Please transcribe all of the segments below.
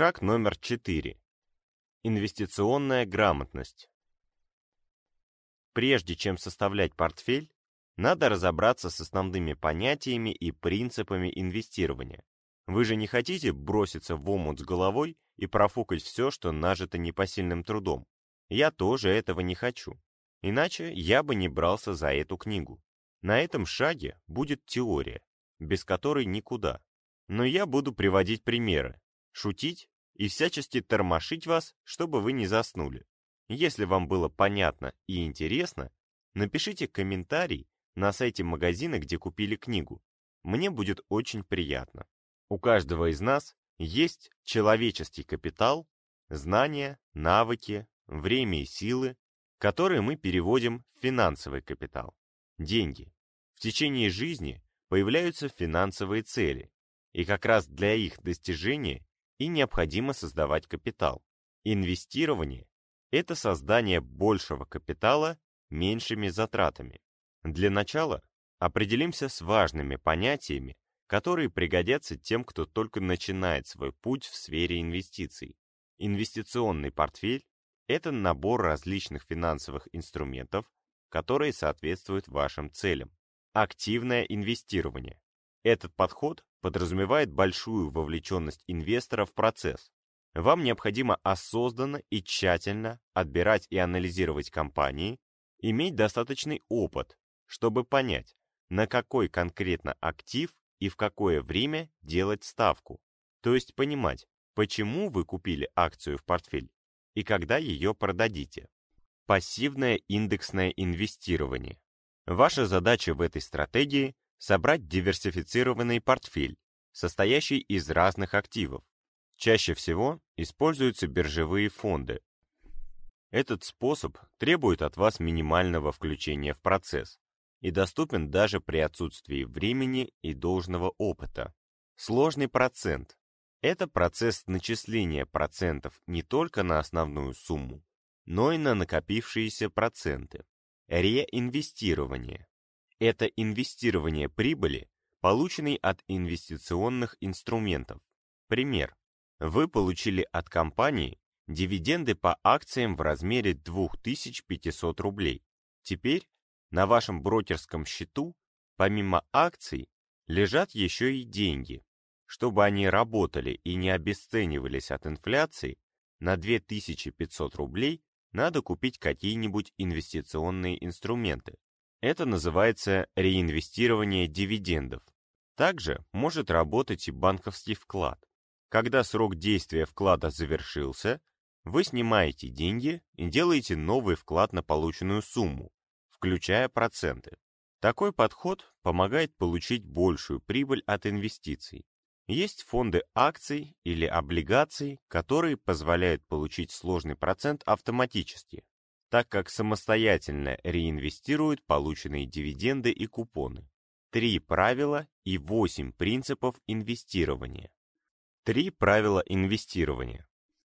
Шаг номер 4. Инвестиционная грамотность. Прежде чем составлять портфель, надо разобраться с основными понятиями и принципами инвестирования. Вы же не хотите броситься в омут с головой и профукать все, что нажито непосильным трудом. Я тоже этого не хочу. Иначе я бы не брался за эту книгу. На этом шаге будет теория, без которой никуда. Но я буду приводить примеры, шутить и всячески тормошить вас, чтобы вы не заснули. Если вам было понятно и интересно, напишите комментарий на сайте магазина, где купили книгу. Мне будет очень приятно. У каждого из нас есть человеческий капитал, знания, навыки, время и силы, которые мы переводим в финансовый капитал, деньги. В течение жизни появляются финансовые цели, и как раз для их достижения и необходимо создавать капитал. Инвестирование – это создание большего капитала меньшими затратами. Для начала определимся с важными понятиями, которые пригодятся тем, кто только начинает свой путь в сфере инвестиций. Инвестиционный портфель – это набор различных финансовых инструментов, которые соответствуют вашим целям. Активное инвестирование. Этот подход подразумевает большую вовлеченность инвестора в процесс. Вам необходимо осознанно и тщательно отбирать и анализировать компании, иметь достаточный опыт, чтобы понять, на какой конкретно актив и в какое время делать ставку. То есть понимать, почему вы купили акцию в портфель и когда ее продадите. Пассивное индексное инвестирование. Ваша задача в этой стратегии собрать диверсифицированный портфель, состоящий из разных активов. Чаще всего используются биржевые фонды. Этот способ требует от вас минимального включения в процесс и доступен даже при отсутствии времени и должного опыта. Сложный процент – это процесс начисления процентов не только на основную сумму, но и на накопившиеся проценты. Реинвестирование это инвестирование прибыли, полученной от инвестиционных инструментов. Пример. Вы получили от компании дивиденды по акциям в размере 2500 рублей. Теперь на вашем брокерском счету, помимо акций, лежат еще и деньги. Чтобы они работали и не обесценивались от инфляции, на 2500 рублей надо купить какие-нибудь инвестиционные инструменты. Это называется реинвестирование дивидендов. Также может работать и банковский вклад. Когда срок действия вклада завершился, вы снимаете деньги и делаете новый вклад на полученную сумму, включая проценты. Такой подход помогает получить большую прибыль от инвестиций. Есть фонды акций или облигаций, которые позволяют получить сложный процент автоматически так как самостоятельно реинвестируют полученные дивиденды и купоны. Три правила и восемь принципов инвестирования. Три правила инвестирования.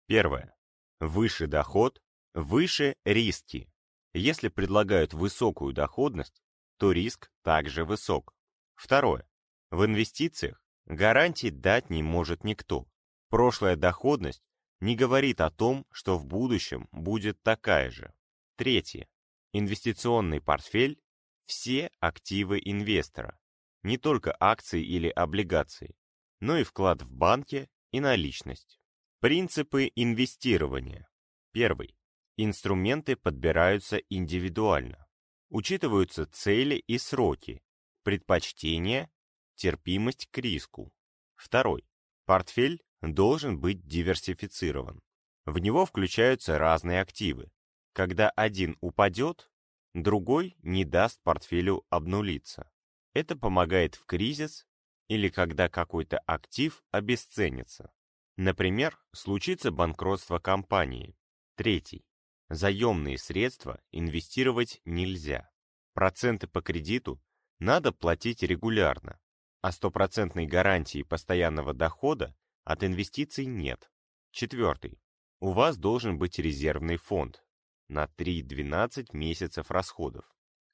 Первое. Выше доход, выше риски. Если предлагают высокую доходность, то риск также высок. Второе. В инвестициях гарантий дать не может никто. Прошлая доходность не говорит о том, что в будущем будет такая же. Третье. Инвестиционный портфель – все активы инвестора, не только акции или облигации, но и вклад в банке и наличность. Принципы инвестирования. Первый. Инструменты подбираются индивидуально. Учитываются цели и сроки, предпочтения, терпимость к риску. Второй. Портфель должен быть диверсифицирован. В него включаются разные активы, когда один упадет, другой не даст портфелю обнулиться. Это помогает в кризис или когда какой-то актив обесценится. Например, случится банкротство компании. Третий. Заемные средства инвестировать нельзя. Проценты по кредиту надо платить регулярно, а стопроцентной гарантии постоянного дохода от инвестиций нет. Четвертый. У вас должен быть резервный фонд, на 3-12 месяцев расходов.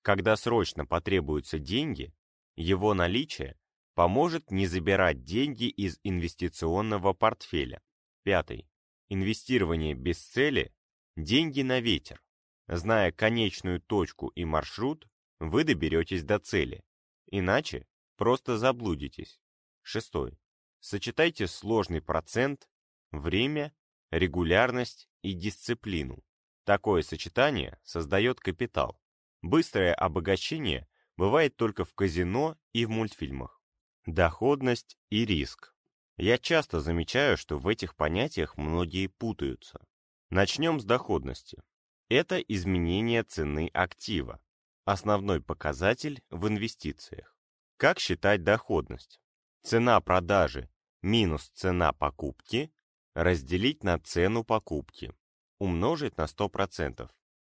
Когда срочно потребуются деньги, его наличие поможет не забирать деньги из инвестиционного портфеля. Пятый. Инвестирование без цели – деньги на ветер. Зная конечную точку и маршрут, вы доберетесь до цели. Иначе просто заблудитесь. Шестой. Сочетайте сложный процент, время, регулярность и дисциплину. Такое сочетание создает капитал. Быстрое обогащение бывает только в казино и в мультфильмах. Доходность и риск. Я часто замечаю, что в этих понятиях многие путаются. Начнем с доходности. Это изменение цены актива, основной показатель в инвестициях. Как считать доходность? Цена продажи минус цена покупки разделить на цену покупки, умножить на 100%.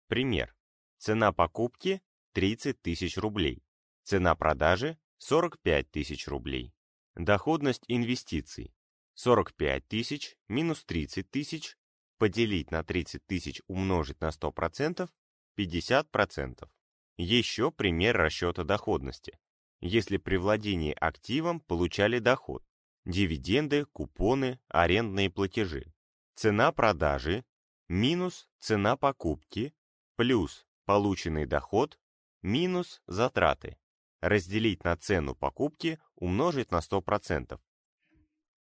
Пример. Цена покупки 30 тысяч рублей, цена продажи 45 тысяч рублей. Доходность инвестиций. 45 тысяч минус 30 тысяч поделить на 30 тысяч умножить на 100% 50%. Еще пример расчета доходности. Если при владении активом получали доход, дивиденды, купоны, арендные платежи. Цена продажи минус цена покупки плюс полученный доход минус затраты разделить на цену покупки, умножить на 100%.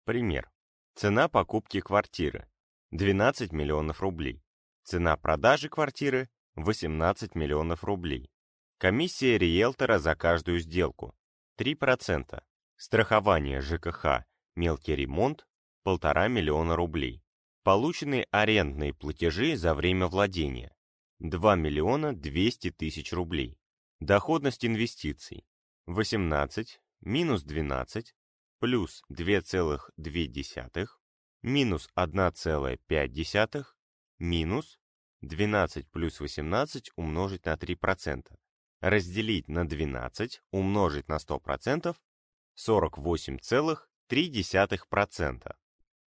Пример. Цена покупки квартиры – 12 миллионов рублей. Цена продажи квартиры – 18 миллионов рублей. Комиссия риэлтора за каждую сделку – 3%. Страхование ЖКХ, мелкий ремонт – 1,5 миллиона рублей. Полученные арендные платежи за время владения – 2 миллиона 200 тысяч рублей. Доходность инвестиций 18 минус 12 плюс 2,2 минус 1,5 минус 12 плюс 18 умножить на 3%. Разделить на 12 умножить на 100% 48,3%.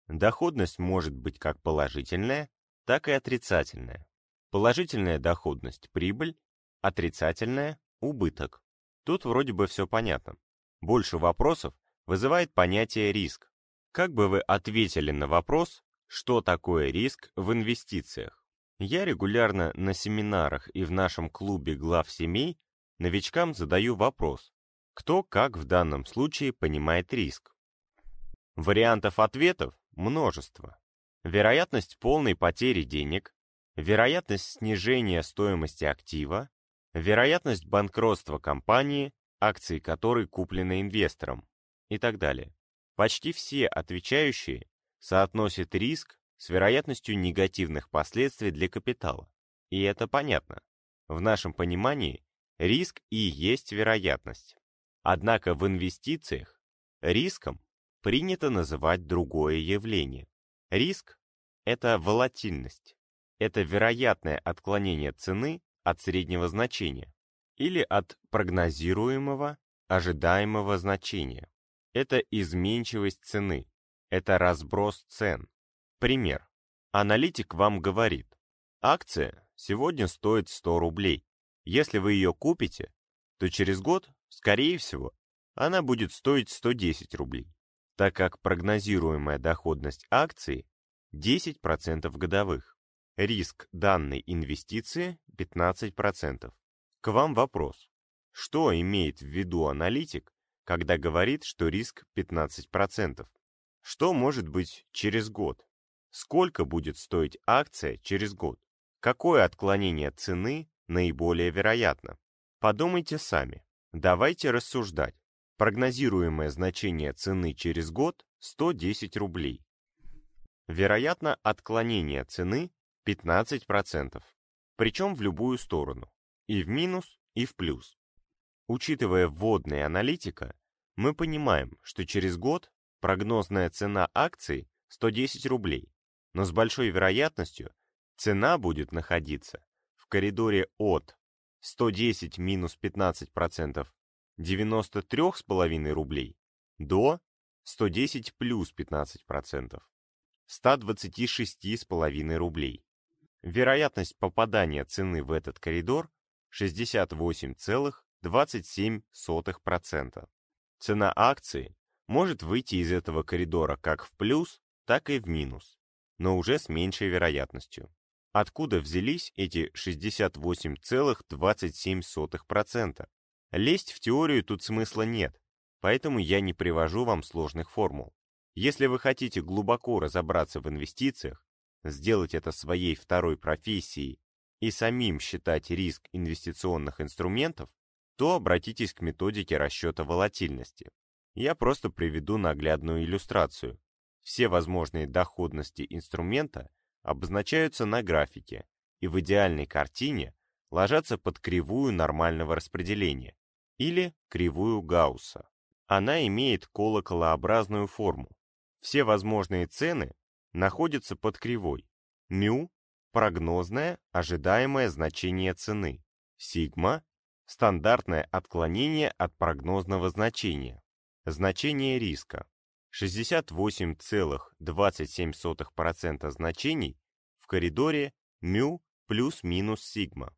Доходность может быть как положительная, так и отрицательная. Положительная доходность – прибыль, отрицательная – убыток. Тут вроде бы все понятно. Больше вопросов вызывает понятие риск. Как бы вы ответили на вопрос, что такое риск в инвестициях? Я регулярно на семинарах и в нашем клубе глав семей новичкам задаю вопрос, кто как в данном случае понимает риск. Вариантов ответов множество. Вероятность полной потери денег, вероятность снижения стоимости актива, вероятность банкротства компании, акции которой куплены инвестором и так далее. Почти все отвечающие соотносят риск с вероятностью негативных последствий для капитала. И это понятно. В нашем понимании риск и есть вероятность. Однако в инвестициях риском принято называть другое явление. Риск – это волатильность. Это вероятное отклонение цены от среднего значения или от прогнозируемого, ожидаемого значения. Это изменчивость цены, это разброс цен. Пример. Аналитик вам говорит, акция сегодня стоит 100 рублей. Если вы ее купите, то через год, скорее всего, она будет стоить 110 рублей, так как прогнозируемая доходность акции 10% годовых. Риск данной инвестиции 15%. К вам вопрос. Что имеет в виду аналитик, когда говорит, что риск 15%? Что может быть через год? Сколько будет стоить акция через год? Какое отклонение цены наиболее вероятно? Подумайте сами. Давайте рассуждать. Прогнозируемое значение цены через год 110 рублей. Вероятно, отклонение цены 15%, причем в любую сторону, и в минус, и в плюс. Учитывая вводная аналитика, мы понимаем, что через год прогнозная цена акций 110 рублей, но с большой вероятностью цена будет находиться в коридоре от 110 минус 15% 93,5 рублей до 110 плюс 15% 126,5 рублей. Вероятность попадания цены в этот коридор 68,27%. Цена акции может выйти из этого коридора как в плюс, так и в минус. но уже с меньшей вероятностью. Откуда взялись эти 68,27%? Лезть в теорию тут смысла нет, поэтому я не привожу вам сложных формул. Если вы хотите глубоко разобраться в инвестициях, сделать это своей второй профессией и самим считать риск инвестиционных инструментов, то обратитесь к методике расчета волатильности. Я просто приведу наглядную иллюстрацию. Все возможные доходности инструмента обозначаются на графике и в идеальной картине ложатся под кривую нормального распределения или кривую Гаусса. Она имеет колоколообразную форму. Все возможные цены находятся под кривой. Мю – прогнозное ожидаемое значение цены. Сигма – стандартное отклонение от прогнозного значения. Значение риска. 68,27% значений в коридоре мю плюс-минус сигма.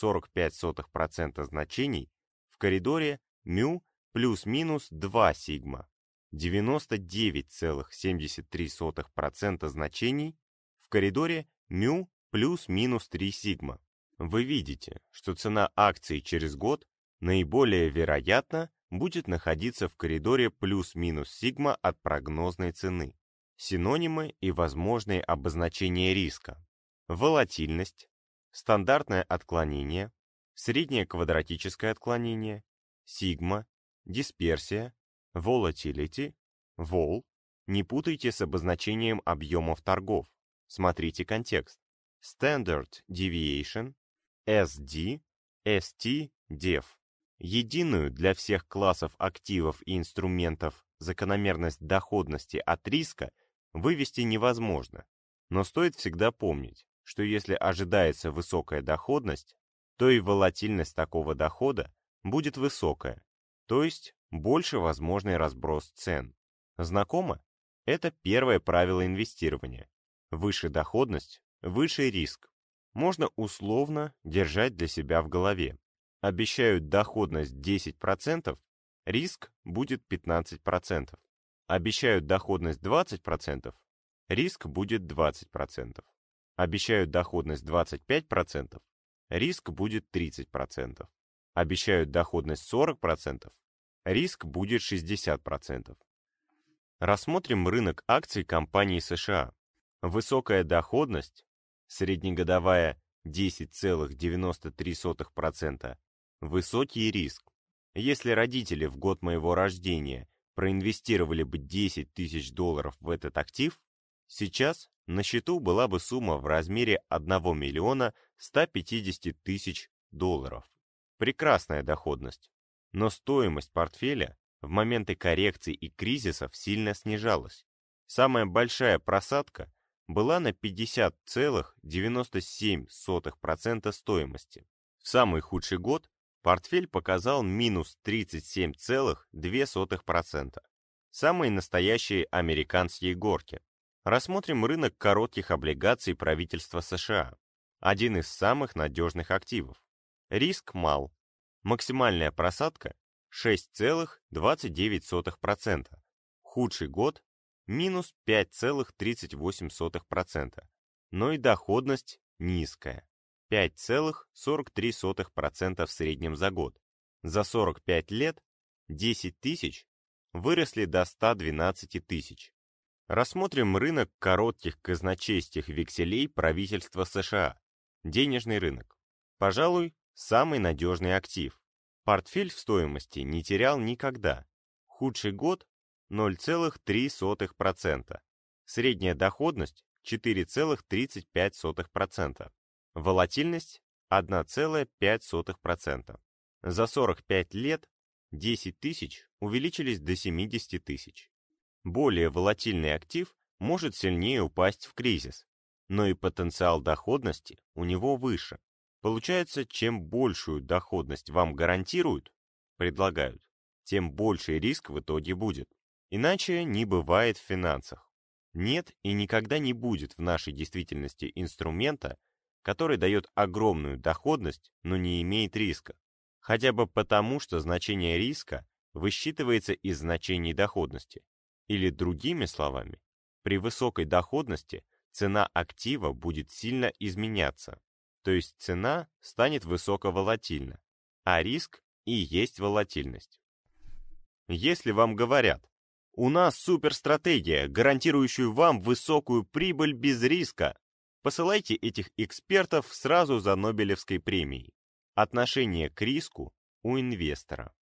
95,45% значений в коридоре мю плюс-минус 2 сигма. 99,73% значений в коридоре μ плюс-минус 3 сигма. Вы видите, что цена акции через год наиболее вероятно будет находиться в коридоре плюс-минус сигма от прогнозной цены. Синонимы и возможные обозначения риска. Волатильность, стандартное отклонение, среднее квадратическое отклонение, сигма, дисперсия, Volatility, vol, не путайте с обозначением объемов торгов. Смотрите контекст. Standard Deviation, SD, ST, DEF. Единую для всех классов активов и инструментов закономерность доходности от риска вывести невозможно, но стоит всегда помнить, что если ожидается высокая доходность, то и волатильность такого дохода будет высокая, то есть больше возможный разброс цен. Знакомо? Это первое правило инвестирования. Выше доходность, выше риск. Можно условно держать для себя в голове. Обещают доходность 10%, риск будет 15%. Обещают доходность 20%, риск будет 20%. Обещают доходность 25%, риск будет 30%. Обещают доходность 40%, риск будет 60%. Рассмотрим рынок акций компаний США. Высокая доходность, среднегодовая 10,93%, высокий риск. Если родители в год моего рождения проинвестировали бы 10 тысяч долларов в этот актив, сейчас на счету была бы сумма в размере 1 миллиона 150 тысяч долларов. Прекрасная доходность но стоимость портфеля в моменты коррекций и кризисов сильно снижалась. Самая большая просадка была на 50,97% стоимости. В самый худший год портфель показал минус 37,2%. Самые настоящие американские горки. Рассмотрим рынок коротких облигаций правительства США. Один из самых надежных активов. Риск мал, Максимальная просадка 6,29%. Худший год – минус 5,38%. Но и доходность низкая – 5,43% в среднем за год. За 45 лет 10 тысяч выросли до 112 тысяч. Рассмотрим рынок коротких казначейских векселей правительства США. Денежный рынок. Пожалуй, Самый надежный актив. Портфель в стоимости не терял никогда. Худший год – 0,3%. Средняя доходность – 4,35%. Волатильность – 1,5%. За 45 лет 10 тысяч увеличились до 70 тысяч. Более волатильный актив может сильнее упасть в кризис, но и потенциал доходности у него выше. Получается, чем большую доходность вам гарантируют, предлагают, тем больший риск в итоге будет. Иначе не бывает в финансах. Нет и никогда не будет в нашей действительности инструмента, который дает огромную доходность, но не имеет риска. Хотя бы потому, что значение риска высчитывается из значений доходности. Или другими словами, При высокой доходности цена актива будет сильно изменяться, то есть цена станет высоковолатильна, а риск и есть волатильность. Если вам говорят, у нас суперстратегия, гарантирующая вам высокую прибыль без риска, посылайте этих экспертов сразу за Нобелевской премией. Отношение к риску у инвестора.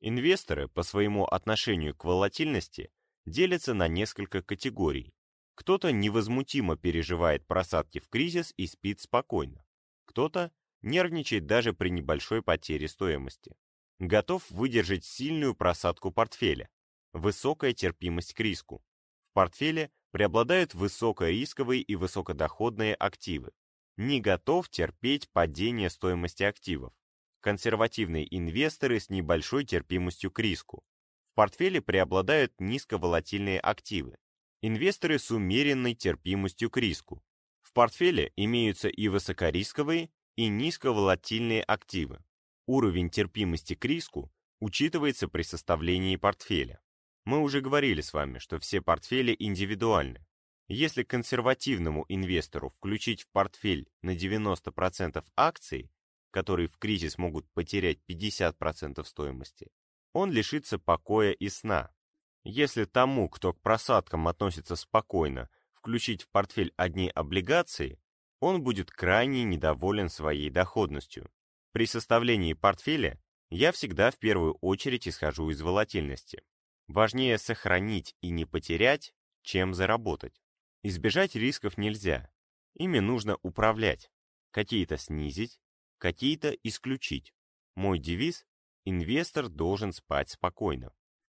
Инвесторы по своему отношению к волатильности делятся на несколько категорий. Кто-то невозмутимо переживает просадки в кризис и спит спокойно. Кто-то нервничает даже при небольшой потере стоимости. Готов выдержать сильную просадку портфеля. Высокая терпимость к риску. В портфеле преобладают высокорисковые и высокодоходные активы. Не готов терпеть падение стоимости активов. Консервативные инвесторы с небольшой терпимостью к риску. В портфеле преобладают низковолатильные активы. Инвесторы с умеренной терпимостью к риску. В портфеле имеются и высокорисковые, и низковолатильные активы. Уровень терпимости к риску учитывается при составлении портфеля. Мы уже говорили с вами, что все портфели индивидуальны. Если консервативному инвестору включить в портфель на 90% акций, которые в кризис могут потерять 50% стоимости, он лишится покоя и сна, если тому, кто к просадкам относится спокойно, включить в портфель одни облигации, он будет крайне недоволен своей доходностью. При составлении портфеля я всегда в первую очередь исхожу из волатильности. Важнее сохранить и не потерять, чем заработать. Избежать рисков нельзя. Ими нужно управлять. Какие-то снизить, какие-то исключить. Мой девиз – инвестор должен спать спокойно.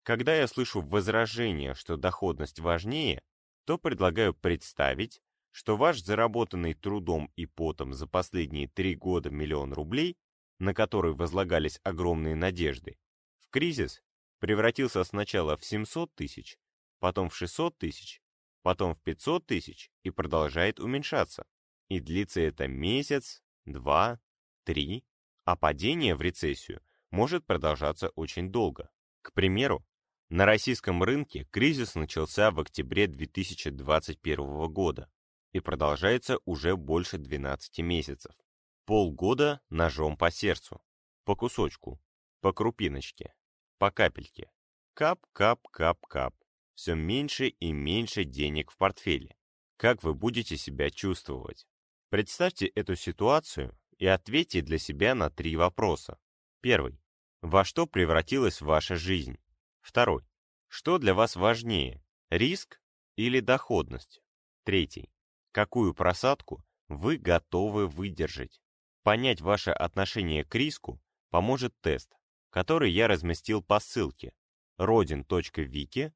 Когда я слышу возражение, что доходность важнее, то предлагаю представить, что ваш заработанный трудом и потом за последние три года миллион рублей, на который возлагались огромные надежды, в кризис превратился сначала в 700 тысяч, потом в 600 тысяч, потом в 500 тысяч и продолжает уменьшаться. И длится это месяц, два, три, а падение в рецессию может продолжаться очень долго. К примеру, на российском рынке кризис начался в октябре 2021 года и продолжается уже больше 12 месяцев. Полгода ножом по сердцу, по кусочку, по крупиночке, по капельке. Кап-кап-кап-кап. Все меньше и меньше денег в портфеле. Как вы будете себя чувствовать? Представьте эту ситуацию и ответьте для себя на три вопроса. Первый. Во что превратилась ваша жизнь? Второй. Что для вас важнее, риск или доходность? Третий. Какую просадку вы готовы выдержать? Понять ваше отношение к риску поможет тест, который я разместил по ссылке rodin.wiki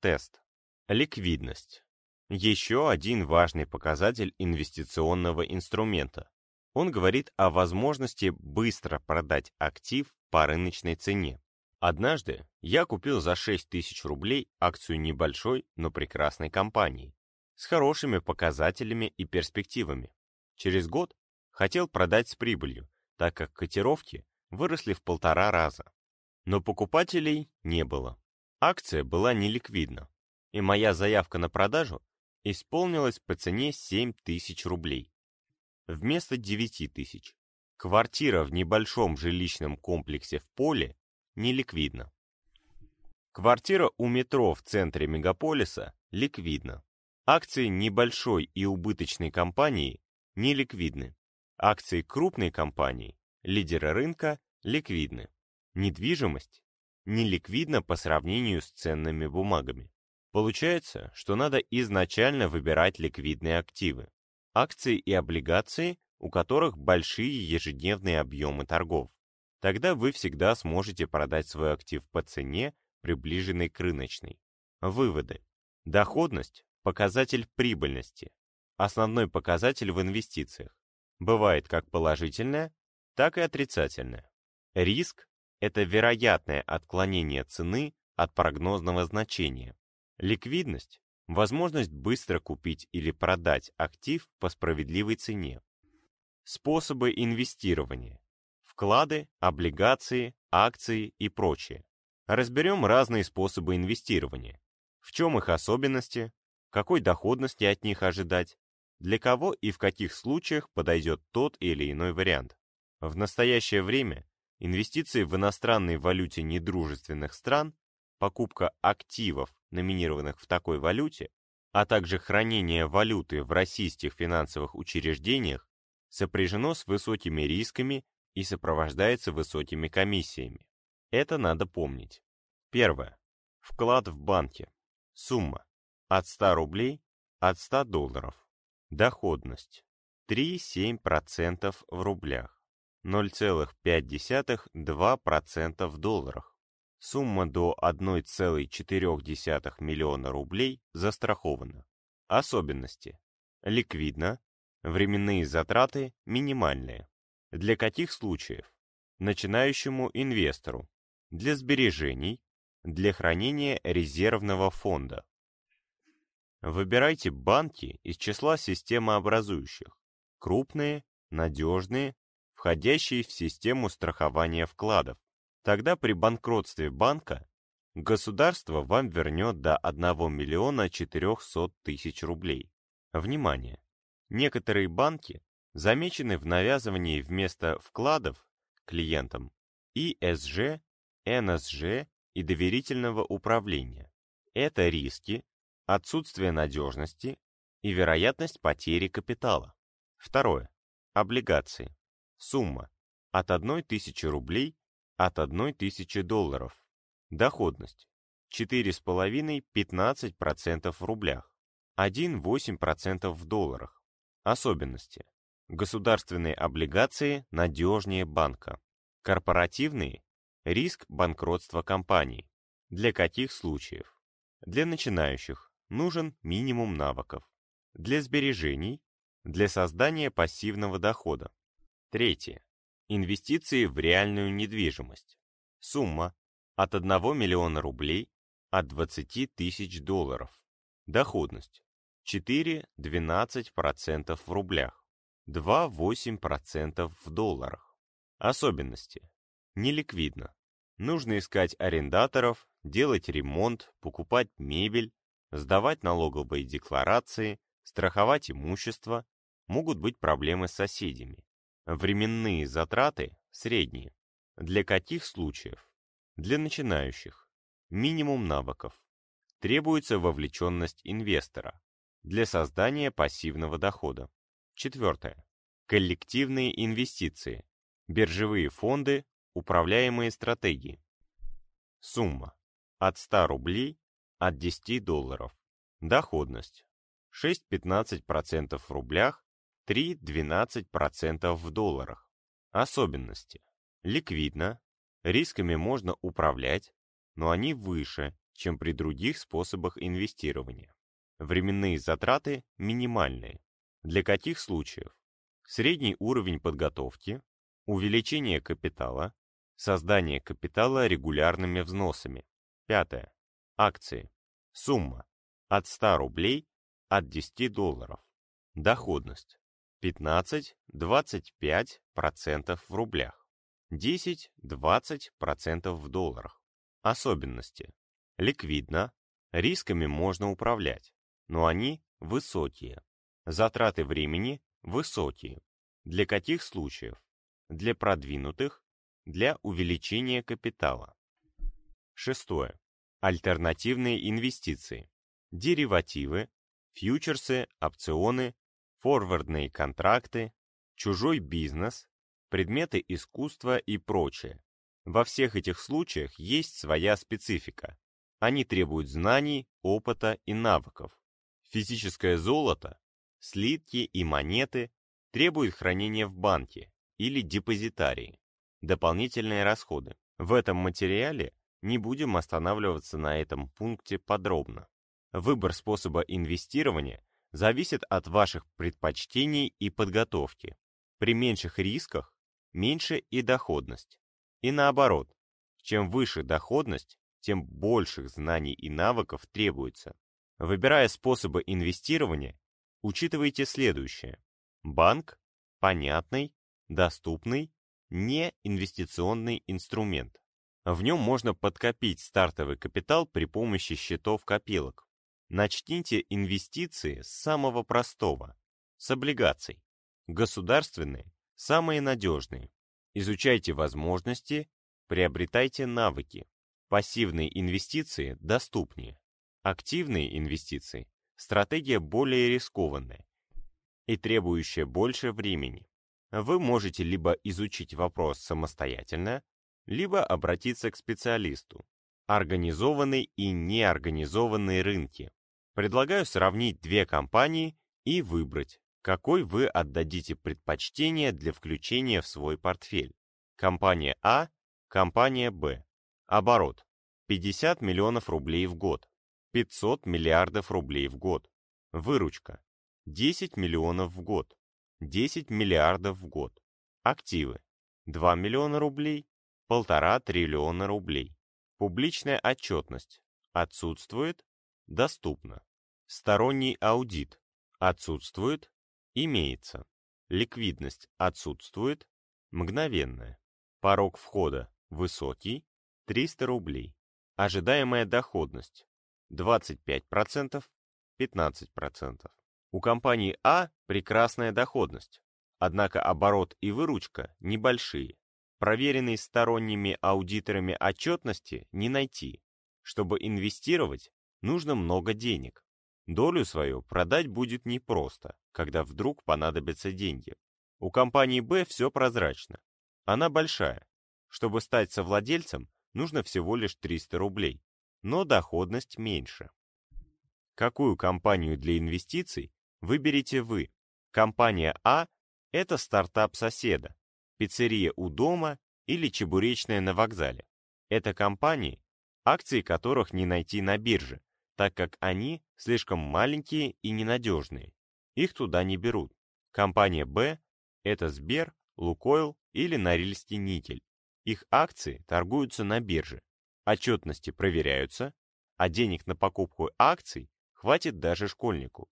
тест. Ликвидность. Еще один важный показатель инвестиционного инструмента. Он говорит о возможности быстро продать актив по рыночной цене. Однажды я купил за 6 тысяч рублей акцию небольшой, но прекрасной компании с хорошими показателями и перспективами. Через год хотел продать с прибылью, так как котировки выросли в полтора раза. Но покупателей не было. Акция была неликвидна, и моя заявка на продажу исполнилась по цене 7 тысяч рублей. Вместо 9 тысяч. Квартира в небольшом жилищном комплексе в поле неликвидна. Квартира у метро в центре мегаполиса ликвидна. Акции небольшой и убыточной компании неликвидны. Акции крупной компании, лидера рынка, ликвидны. Недвижимость неликвидна по сравнению с ценными бумагами. Получается, что надо изначально выбирать ликвидные активы. Акции и облигации, у которых большие ежедневные объемы торгов. Тогда вы всегда сможете продать свой актив по цене, приближенной к рыночной. Выводы. Доходность – показатель прибыльности. Основной показатель в инвестициях. Бывает как положительная, так и отрицательная. Риск – это вероятное отклонение цены от прогнозного значения. Ликвидность – возможность быстро купить или продать актив по справедливой цене. Способы инвестирования вклады, облигации, акции и прочее. Разберем разные способы инвестирования. В чем их особенности, какой доходности от них ожидать, для кого и в каких случаях подойдет тот или иной вариант. В настоящее время инвестиции в иностранной валюте недружественных стран, покупка активов, номинированных в такой валюте, а также хранение валюты в российских финансовых учреждениях сопряжено с высокими рисками и сопровождается высокими комиссиями. Это надо помнить. Первое. Вклад в банке. Сумма. От 100 рублей, от 100 долларов. Доходность. 3-7% в рублях. 0,5-2% в долларах. Сумма до 1,4 миллиона рублей застрахована. Особенности. Ликвидно. Временные затраты минимальные. Для каких случаев? Начинающему инвестору. Для сбережений. Для хранения резервного фонда. Выбирайте банки из числа системообразующих. Крупные, надежные, входящие в систему страхования вкладов. Тогда при банкротстве банка государство вам вернет до 1 миллиона 400 тысяч рублей. Внимание! Некоторые банки замечены в навязывании вместо вкладов клиентам ИСЖ, НСЖ и доверительного управления. Это риски, отсутствие надежности и вероятность потери капитала. Второе. Облигации. Сумма от 1 тысячи рублей от 1 тысячи долларов. Доходность 4,5-15% в рублях, 1-8% в долларах. Особенности. Государственные облигации надежнее банка. Корпоративные – риск банкротства компании. Для каких случаев? Для начинающих нужен минимум навыков. Для сбережений – для создания пассивного дохода. Третье. Инвестиции в реальную недвижимость. Сумма от 1 миллиона рублей от 20 тысяч долларов. Доходность 4-12% в рублях, 2-8% в долларах. Особенности. Неликвидно. Нужно искать арендаторов, делать ремонт, покупать мебель, сдавать налоговые декларации, страховать имущество. Могут быть проблемы с соседями. Временные затраты средние. Для каких случаев? Для начинающих. Минимум навыков. Требуется вовлеченность инвестора для создания пассивного дохода. Четвертое. Коллективные инвестиции. Биржевые фонды, управляемые стратегии. Сумма. От 100 рублей, от 10 долларов. Доходность. 6-15% в рублях, 3-12% в долларах. Особенности. Ликвидно, рисками можно управлять, но они выше, чем при других способах инвестирования. Временные затраты минимальные. Для каких случаев? Средний уровень подготовки, увеличение капитала, создание капитала регулярными взносами. Пятое. Акции. Сумма. От 100 рублей, от 10 долларов. Доходность. 15-25% в рублях, 10-20% в долларах. Особенности. Ликвидно, рисками можно управлять, но они высокие. Затраты времени высокие. Для каких случаев? Для продвинутых, для увеличения капитала. Шестое. Альтернативные инвестиции. Деривативы, фьючерсы, опционы, форвардные контракты, чужой бизнес, предметы искусства и прочее. Во всех этих случаях есть своя специфика. Они требуют знаний, опыта и навыков. Физическое золото, слитки и монеты требуют хранения в банке или депозитарии. Дополнительные расходы. В этом материале не будем останавливаться на этом пункте подробно. Выбор способа инвестирования зависит от ваших предпочтений и подготовки. При меньших рисках меньше и доходность. И наоборот, чем выше доходность, тем больших знаний и навыков требуется. Выбирая способы инвестирования, учитывайте следующее. Банк – понятный, доступный, не инвестиционный инструмент. В нем можно подкопить стартовый капитал при помощи счетов копилок. Начните инвестиции с самого простого, с облигаций. Государственные – самые надежные. Изучайте возможности, приобретайте навыки. Пассивные инвестиции доступнее. Активные инвестиции – стратегия более рискованная и требующая больше времени. Вы можете либо изучить вопрос самостоятельно, либо обратиться к специалисту. Организованные и неорганизованные рынки. Предлагаю сравнить две компании и выбрать, какой вы отдадите предпочтение для включения в свой портфель. Компания А, компания Б. Оборот 50 миллионов рублей в год, 500 миллиардов рублей в год. Выручка 10 миллионов в год, 10 миллиардов в год. Активы 2 миллиона рублей, 1,5 триллиона рублей. Публичная отчетность отсутствует, доступна. Сторонний аудит отсутствует, имеется. Ликвидность отсутствует, мгновенная. Порог входа высокий, 300 рублей. Ожидаемая доходность 25%, 15%. У компании А прекрасная доходность, однако оборот и выручка небольшие. Проверенной сторонними аудиторами отчетности не найти. Чтобы инвестировать, нужно много денег. Долю свою продать будет непросто, когда вдруг понадобятся деньги. У компании Б все прозрачно. Она большая. Чтобы стать совладельцем, нужно всего лишь 300 рублей, но доходность меньше. Какую компанию для инвестиций выберете вы? Компания А – это стартап соседа, пиццерия у дома или чебуречная на вокзале. Это компании, акции которых не найти на бирже, так как они слишком маленькие и ненадежные. Их туда не берут. Компания Б – это Сбер, Лукойл или Норильский никель. Их акции торгуются на бирже, отчетности проверяются, а денег на покупку акций хватит даже школьнику.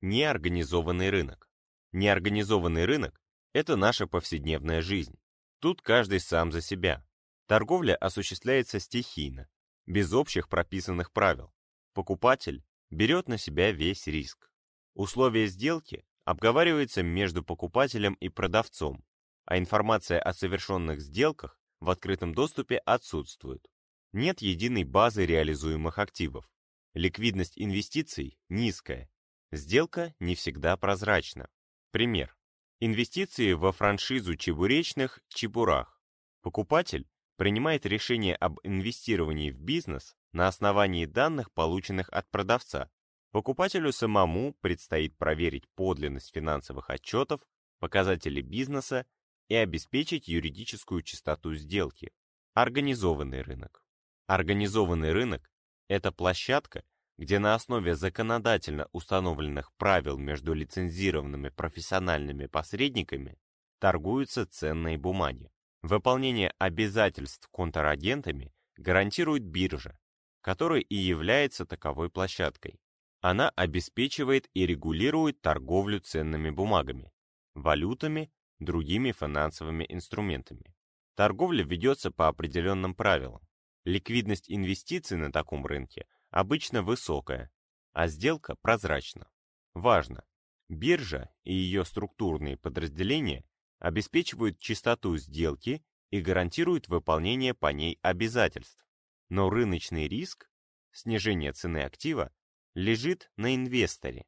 Неорганизованный рынок. Неорганизованный рынок – это наша повседневная жизнь. Тут каждый сам за себя. Торговля осуществляется стихийно, без общих прописанных правил. Покупатель берет на себя весь риск. Условия сделки обговариваются между покупателем и продавцом, а информация о совершенных сделках в открытом доступе отсутствует. Нет единой базы реализуемых активов. Ликвидность инвестиций низкая. Сделка не всегда прозрачна. Пример. Инвестиции во франшизу чебуречных «Чебурах». Покупатель принимает решение об инвестировании в бизнес на основании данных, полученных от продавца. Покупателю самому предстоит проверить подлинность финансовых отчетов, показатели бизнеса и обеспечить юридическую чистоту сделки. Организованный рынок. Организованный рынок – это площадка, где на основе законодательно установленных правил между лицензированными профессиональными посредниками торгуются ценные бумаги. Выполнение обязательств контрагентами гарантирует биржа, которая и является таковой площадкой. Она обеспечивает и регулирует торговлю ценными бумагами, валютами, другими финансовыми инструментами. Торговля ведется по определенным правилам. Ликвидность инвестиций на таком рынке обычно высокая, а сделка прозрачна. Важно! Биржа и ее структурные подразделения обеспечивают чистоту сделки и гарантируют выполнение по ней обязательств. Но рыночный риск, снижение цены актива, лежит на инвесторе.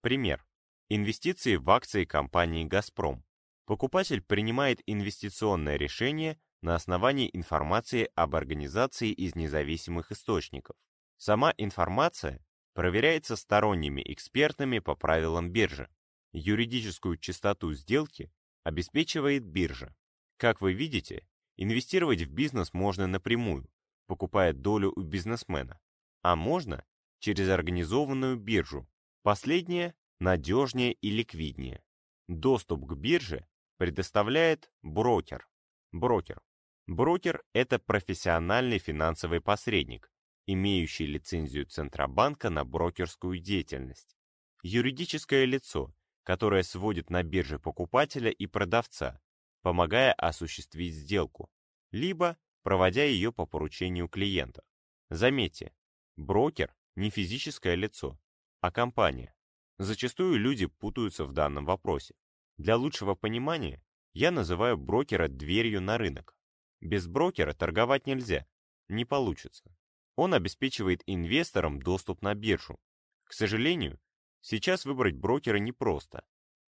Пример. Инвестиции в акции компании «Газпром». Покупатель принимает инвестиционное решение на основании информации об организации из независимых источников. Сама информация проверяется сторонними экспертами по правилам биржи. Юридическую чистоту сделки обеспечивает биржа. Как вы видите, инвестировать в бизнес можно напрямую, покупая долю у бизнесмена, а можно через организованную биржу. Последнее надежнее и ликвиднее. Доступ к бирже предоставляет брокер. Брокер. Брокер – это профессиональный финансовый посредник, имеющий лицензию Центробанка на брокерскую деятельность. Юридическое лицо, которое сводит на бирже покупателя и продавца, помогая осуществить сделку. Либо проводя ее по поручению клиента. Заметьте, брокер не физическое лицо, а компания. Зачастую люди путаются в данном вопросе. Для лучшего понимания я называю брокера дверью на рынок. Без брокера торговать нельзя, не получится. Он обеспечивает инвесторам доступ на биржу. К сожалению, сейчас выбрать брокера непросто.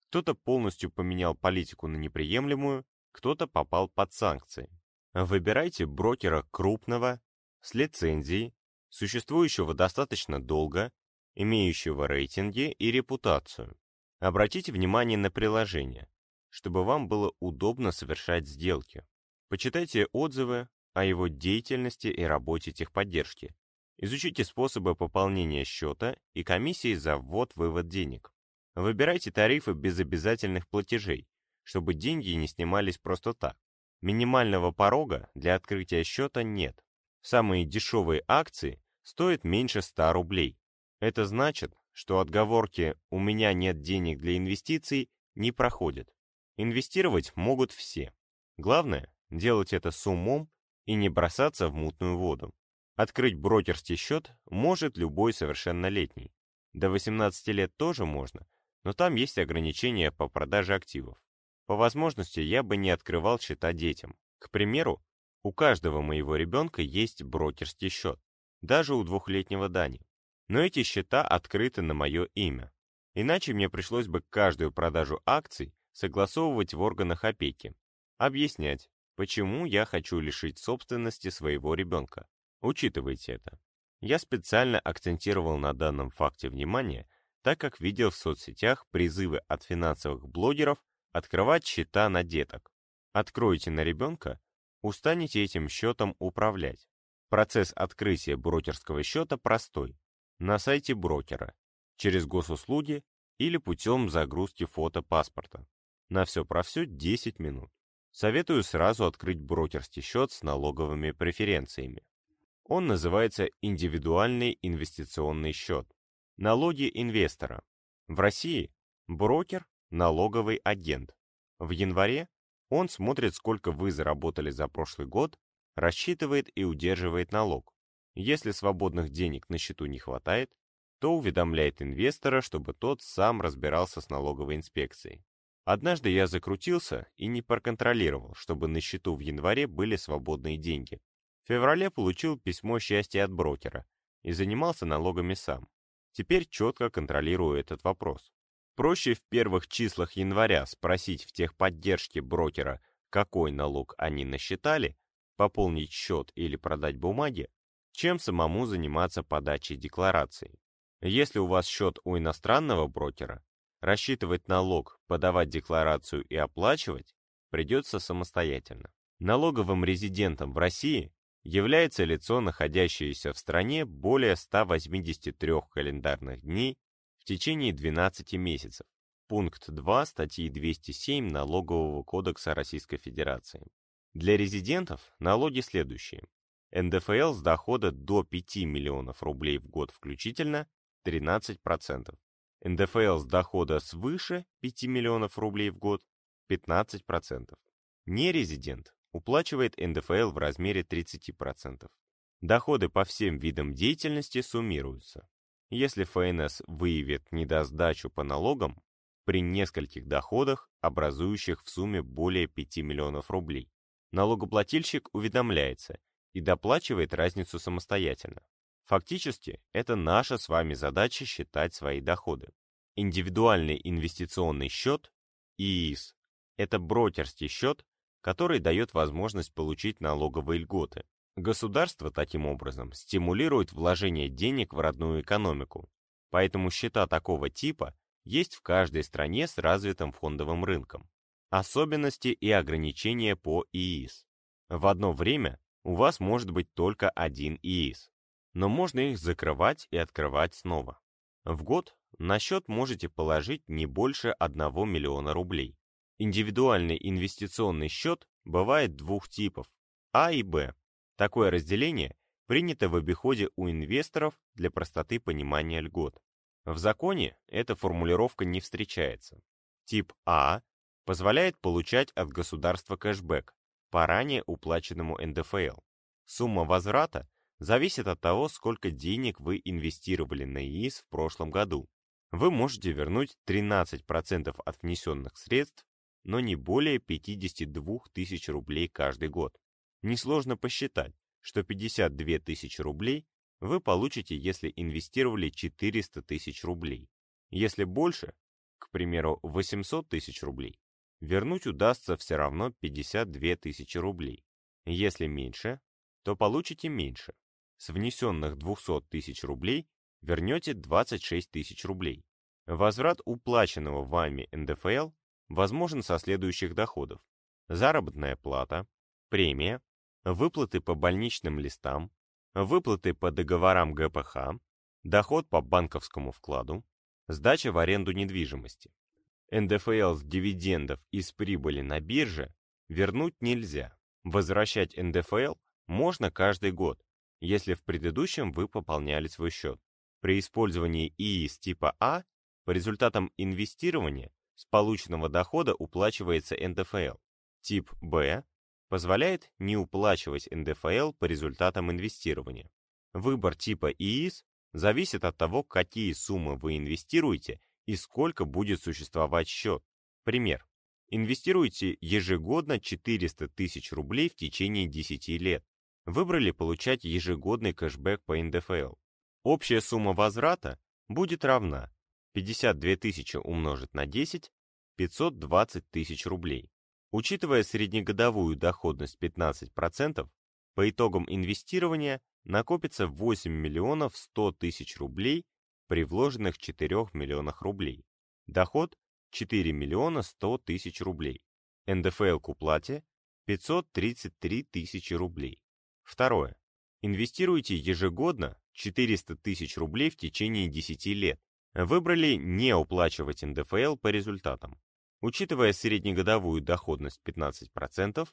Кто-то полностью поменял политику на неприемлемую, кто-то попал под санкции. Выбирайте брокера крупного, с лицензией, существующего достаточно долго, имеющего рейтинги и репутацию. Обратите внимание на приложение, чтобы вам было удобно совершать сделки. Почитайте отзывы о его деятельности и работе техподдержки. Изучите способы пополнения счета и комиссии за ввод-вывод денег. Выбирайте тарифы без обязательных платежей, чтобы деньги не снимались просто так. Минимального порога для открытия счета нет. Самые дешевые акции стоят меньше 100 рублей. Это значит, что отговорки «у меня нет денег для инвестиций» не проходят. Инвестировать могут все. Главное – делать это с умом и не бросаться в мутную воду. Открыть брокерский счет может любой совершеннолетний. До 18 лет тоже можно, но там есть ограничения по продаже активов. По возможности я бы не открывал счета детям. К примеру, у каждого моего ребенка есть брокерский счет, даже у двухлетнего Дани. Но эти счета открыты на мое имя. Иначе мне пришлось бы каждую продажу акций согласовывать в органах опеки, объяснять, почему я хочу лишить собственности своего ребенка. Учитывайте это. Я специально акцентировал на данном факте внимание, так как видел в соцсетях призывы от финансовых блогеров открывать счета на деток. Откроете на ребенка, устанете этим счетом управлять. Процесс открытия брокерского счета простой. На сайте брокера, через госуслуги или путем загрузки фото паспорта. На все про все 10 минут. Советую сразу открыть брокерский счет с налоговыми преференциями. Он называется индивидуальный инвестиционный счет. Налоги инвестора. В России брокер – налоговый агент. В январе он смотрит, сколько вы заработали за прошлый год, рассчитывает и удерживает налог. Если свободных денег на счету не хватает, то уведомляет инвестора, чтобы тот сам разбирался с налоговой инспекцией. Однажды я закрутился и не проконтролировал, чтобы на счету в январе были свободные деньги. В феврале получил письмо счастья от брокера и занимался налогами сам. Теперь четко контролирую этот вопрос. Проще в первых числах января спросить в техподдержке брокера, какой налог они насчитали, пополнить счет или продать бумаги, чем самому заниматься подачей декларации. Если у вас счет у иностранного брокера, рассчитывать налог, подавать декларацию и оплачивать придется самостоятельно. Налоговым резидентом в России является лицо, находящееся в стране более 183 календарных дней течение 12 месяцев. Пункт 2 статьи 207 Налогового кодекса Российской Федерации. Для резидентов налоги следующие. НДФЛ с дохода до 5 миллионов рублей в год включительно 13%. НДФЛ с дохода свыше 5 миллионов рублей в год 15%. Нерезидент уплачивает НДФЛ в размере 30%. Доходы по всем видам деятельности суммируются. Если ФНС выявит недосдачу по налогам при нескольких доходах, образующих в сумме более 5 миллионов рублей, налогоплательщик уведомляется и доплачивает разницу самостоятельно. Фактически, это наша с вами задача считать свои доходы. Индивидуальный инвестиционный счет, ИИС, это брокерский счет, который дает возможность получить налоговые льготы. Государство таким образом стимулирует вложение денег в родную экономику, поэтому счета такого типа есть в каждой стране с развитым фондовым рынком. Особенности и ограничения по ИИС. В одно время у вас может быть только один ИИС, но можно их закрывать и открывать снова. В год на счет можете положить не больше 1 миллиона рублей. Индивидуальный инвестиционный счет бывает двух типов – А и Б. Такое разделение принято в обиходе у инвесторов для простоты понимания льгот. В законе эта формулировка не встречается. Тип А позволяет получать от государства кэшбэк, по ранее уплаченному НДФЛ. Сумма возврата зависит от того, сколько денег вы инвестировали на ИИС в прошлом году. Вы можете вернуть 13% от внесенных средств, но не более 52 тысяч рублей каждый год. Несложно посчитать, что 52 тысячи рублей вы получите, если инвестировали 400 тысяч рублей. Если больше, к примеру, 800 тысяч рублей, вернуть удастся все равно 52 тысячи рублей. Если меньше, то получите меньше. С внесенных 200 тысяч рублей вернете 26 тысяч рублей. Возврат уплаченного вами НДФЛ возможен со следующих доходов. Заработная плата, премия, выплаты по больничным листам, выплаты по договорам ГПХ, доход по банковскому вкладу, сдача в аренду недвижимости. НДФЛ с дивидендов из прибыли на бирже вернуть нельзя. Возвращать НДФЛ можно каждый год, если в предыдущем вы пополняли свой счет. При использовании ИИС типа А по результатам инвестирования с полученного дохода уплачивается НДФЛ. Тип Б позволяет не уплачивать НДФЛ по результатам инвестирования. Выбор типа ИИС зависит от того, какие суммы вы инвестируете и сколько будет существовать счет. Пример. Инвестируйте ежегодно 400 тысяч рублей в течение 10 лет. Выбрали получать ежегодный кэшбэк по НДФЛ. Общая сумма возврата будет равна 52 тысячи умножить на 10 – 520 тысяч рублей. Учитывая среднегодовую доходность 15%, по итогам инвестирования накопится 8 миллионов 100 тысяч рублей при вложенных 4 миллионах рублей. Доход 4 миллиона 100 тысяч рублей. НДФЛ к уплате 533 тысячи рублей. Второе. Инвестируйте ежегодно 400 тысяч рублей в течение 10 лет. Выбрали не уплачивать НДФЛ по результатам. Учитывая среднегодовую доходность 15%,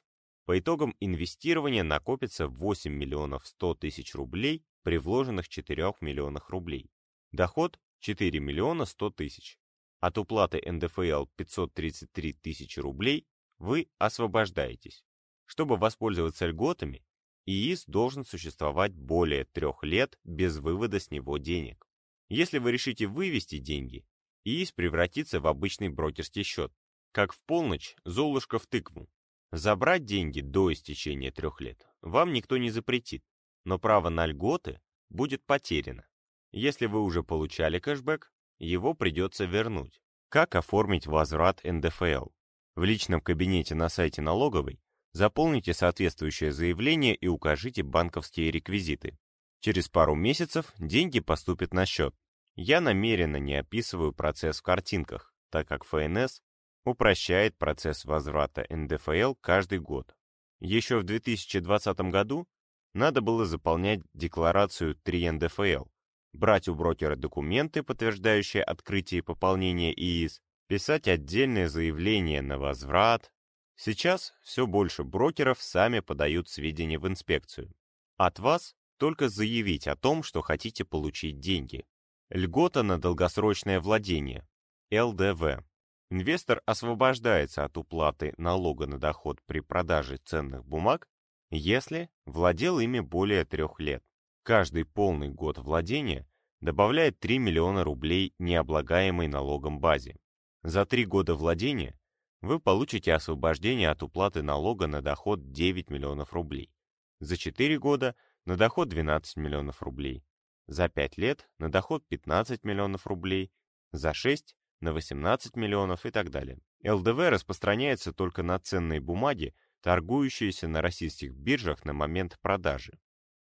по итогам инвестирования накопится 8 миллионов 100 тысяч рублей при вложенных 4 миллионах рублей. Доход 4 миллиона 100 тысяч. От уплаты НДФЛ 533 тысячи рублей вы освобождаетесь. Чтобы воспользоваться льготами, ИИС должен существовать более трех лет без вывода с него денег. Если вы решите вывести деньги, ИИС превратится в обычный брокерский счет, как в полночь Золушка в тыкву. Забрать деньги до истечения трех лет вам никто не запретит, но право на льготы будет потеряно. Если вы уже получали кэшбэк, его придется вернуть. Как оформить возврат НДФЛ? В личном кабинете на сайте налоговой заполните соответствующее заявление и укажите банковские реквизиты. Через пару месяцев деньги поступят на счет. Я намеренно не описываю процесс в картинках, так как ФНС упрощает процесс возврата НДФЛ каждый год. Еще в 2020 году надо было заполнять декларацию 3 НДФЛ, брать у брокера документы, подтверждающие открытие и пополнение ИИС, писать отдельное заявление на возврат. Сейчас все больше брокеров сами подают сведения в инспекцию. От вас только заявить о том, что хотите получить деньги. Льгота на долгосрочное владение, ЛДВ. Инвестор освобождается от уплаты налога на доход при продаже ценных бумаг, если владел ими более трех лет. Каждый полный год владения добавляет 3 миллиона рублей необлагаемой налогом базе. За три года владения вы получите освобождение от уплаты налога на доход 9 миллионов рублей. За 4 года на доход 12 миллионов рублей. За 5 лет на доход 15 миллионов рублей. За 6 на 18 миллионов и так далее. ЛДВ распространяется только на ценные бумаги, торгующиеся на российских биржах на момент продажи.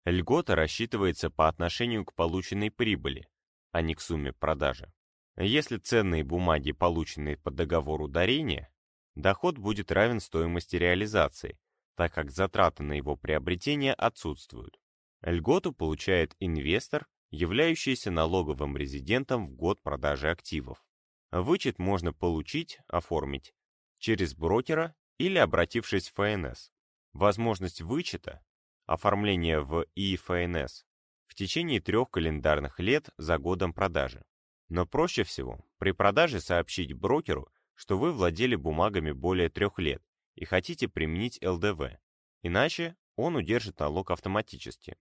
Льгота рассчитывается по отношению к полученной прибыли, а не к сумме продажи. Если ценные бумаги получены по договору дарения, доход будет равен стоимости реализации, так как затраты на его приобретение отсутствуют. Льготу получает инвестор, являющийся налоговым резидентом в год продажи активов. Вычет можно получить, оформить, через брокера или обратившись в ФНС. Возможность вычета оформления в ИФНС в течение трех календарных лет за годом продажи. Но проще всего при продаже сообщить брокеру, что вы владели бумагами более трех лет и хотите применить ЛДВ. Иначе он удержит налог автоматически.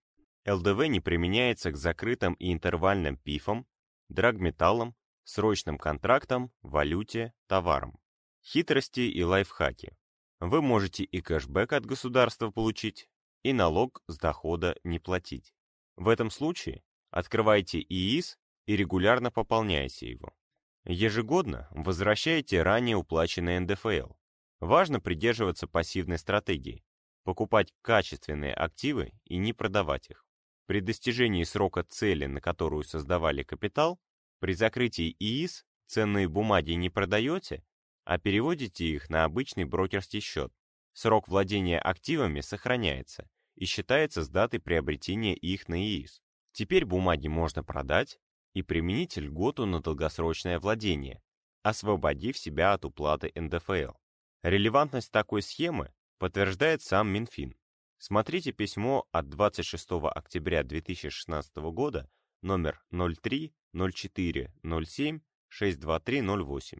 ЛДВ не применяется к закрытым и интервальным ПИФам, драгметаллам, срочным контрактам, валюте, товарам. Хитрости и лайфхаки. Вы можете и кэшбэк от государства получить, и налог с дохода не платить. В этом случае открывайте ИИС и регулярно пополняйте его. Ежегодно возвращаете ранее уплаченный НДФЛ. Важно придерживаться пассивной стратегии, покупать качественные активы и не продавать их. При достижении срока цели, на которую создавали капитал, при закрытии ИИС ценные бумаги не продаете, а переводите их на обычный брокерский счет. Срок владения активами сохраняется и считается с даты приобретения их на ИИС. Теперь бумаги можно продать и применить льготу на долгосрочное владение, освободив себя от уплаты НДФЛ. Релевантность такой схемы подтверждает сам Минфин. Смотрите письмо от 26 октября 2016 года номер 03 04 07 62308.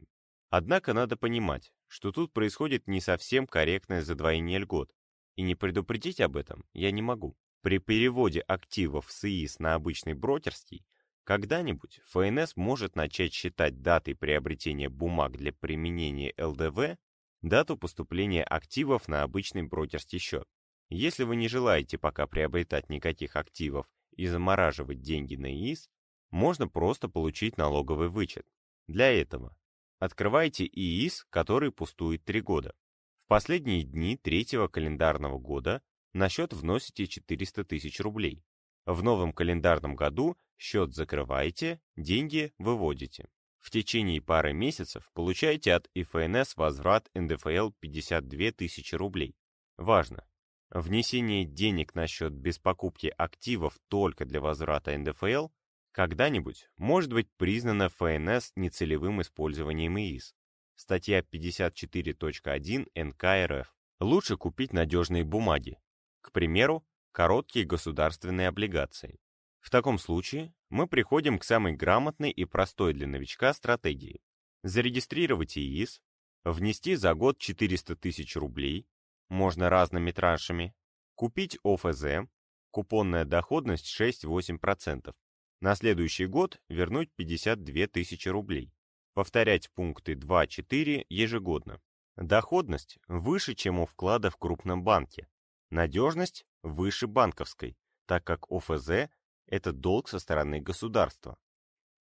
Однако надо понимать, что тут происходит не совсем корректное задвоение льгот, и не предупредить об этом я не могу. При переводе активов с ИИС на обычный брокерский когда-нибудь ФНС может начать считать датой приобретения бумаг для применения ЛДВ дату поступления активов на обычный брокерский счет. Если вы не желаете пока приобретать никаких активов и замораживать деньги на ИИС, можно просто получить налоговый вычет. Для этого открывайте ИИС, который пустует 3 года. В последние дни третьего календарного года на счет вносите 400 тысяч рублей. В новом календарном году счет закрываете, деньги выводите. В течение пары месяцев получаете от ИФНС возврат НДФЛ 52 тысячи рублей. Важно! Внесение денег на счет без покупки активов только для возврата НДФЛ когда-нибудь может быть признано ФНС нецелевым использованием ИИС. Статья 54.1 НК РФ. Лучше купить надежные бумаги. К примеру, короткие государственные облигации. В таком случае мы приходим к самой грамотной и простой для новичка стратегии. Зарегистрировать ИИС, внести за год 400 тысяч рублей, можно разными траншами, купить ОФЗ, купонная доходность 6-8%, на следующий год вернуть 52 тысячи рублей, повторять пункты 2-4 ежегодно. Доходность выше, чем у вклада в крупном банке, надежность выше банковской, так как ОФЗ – это долг со стороны государства.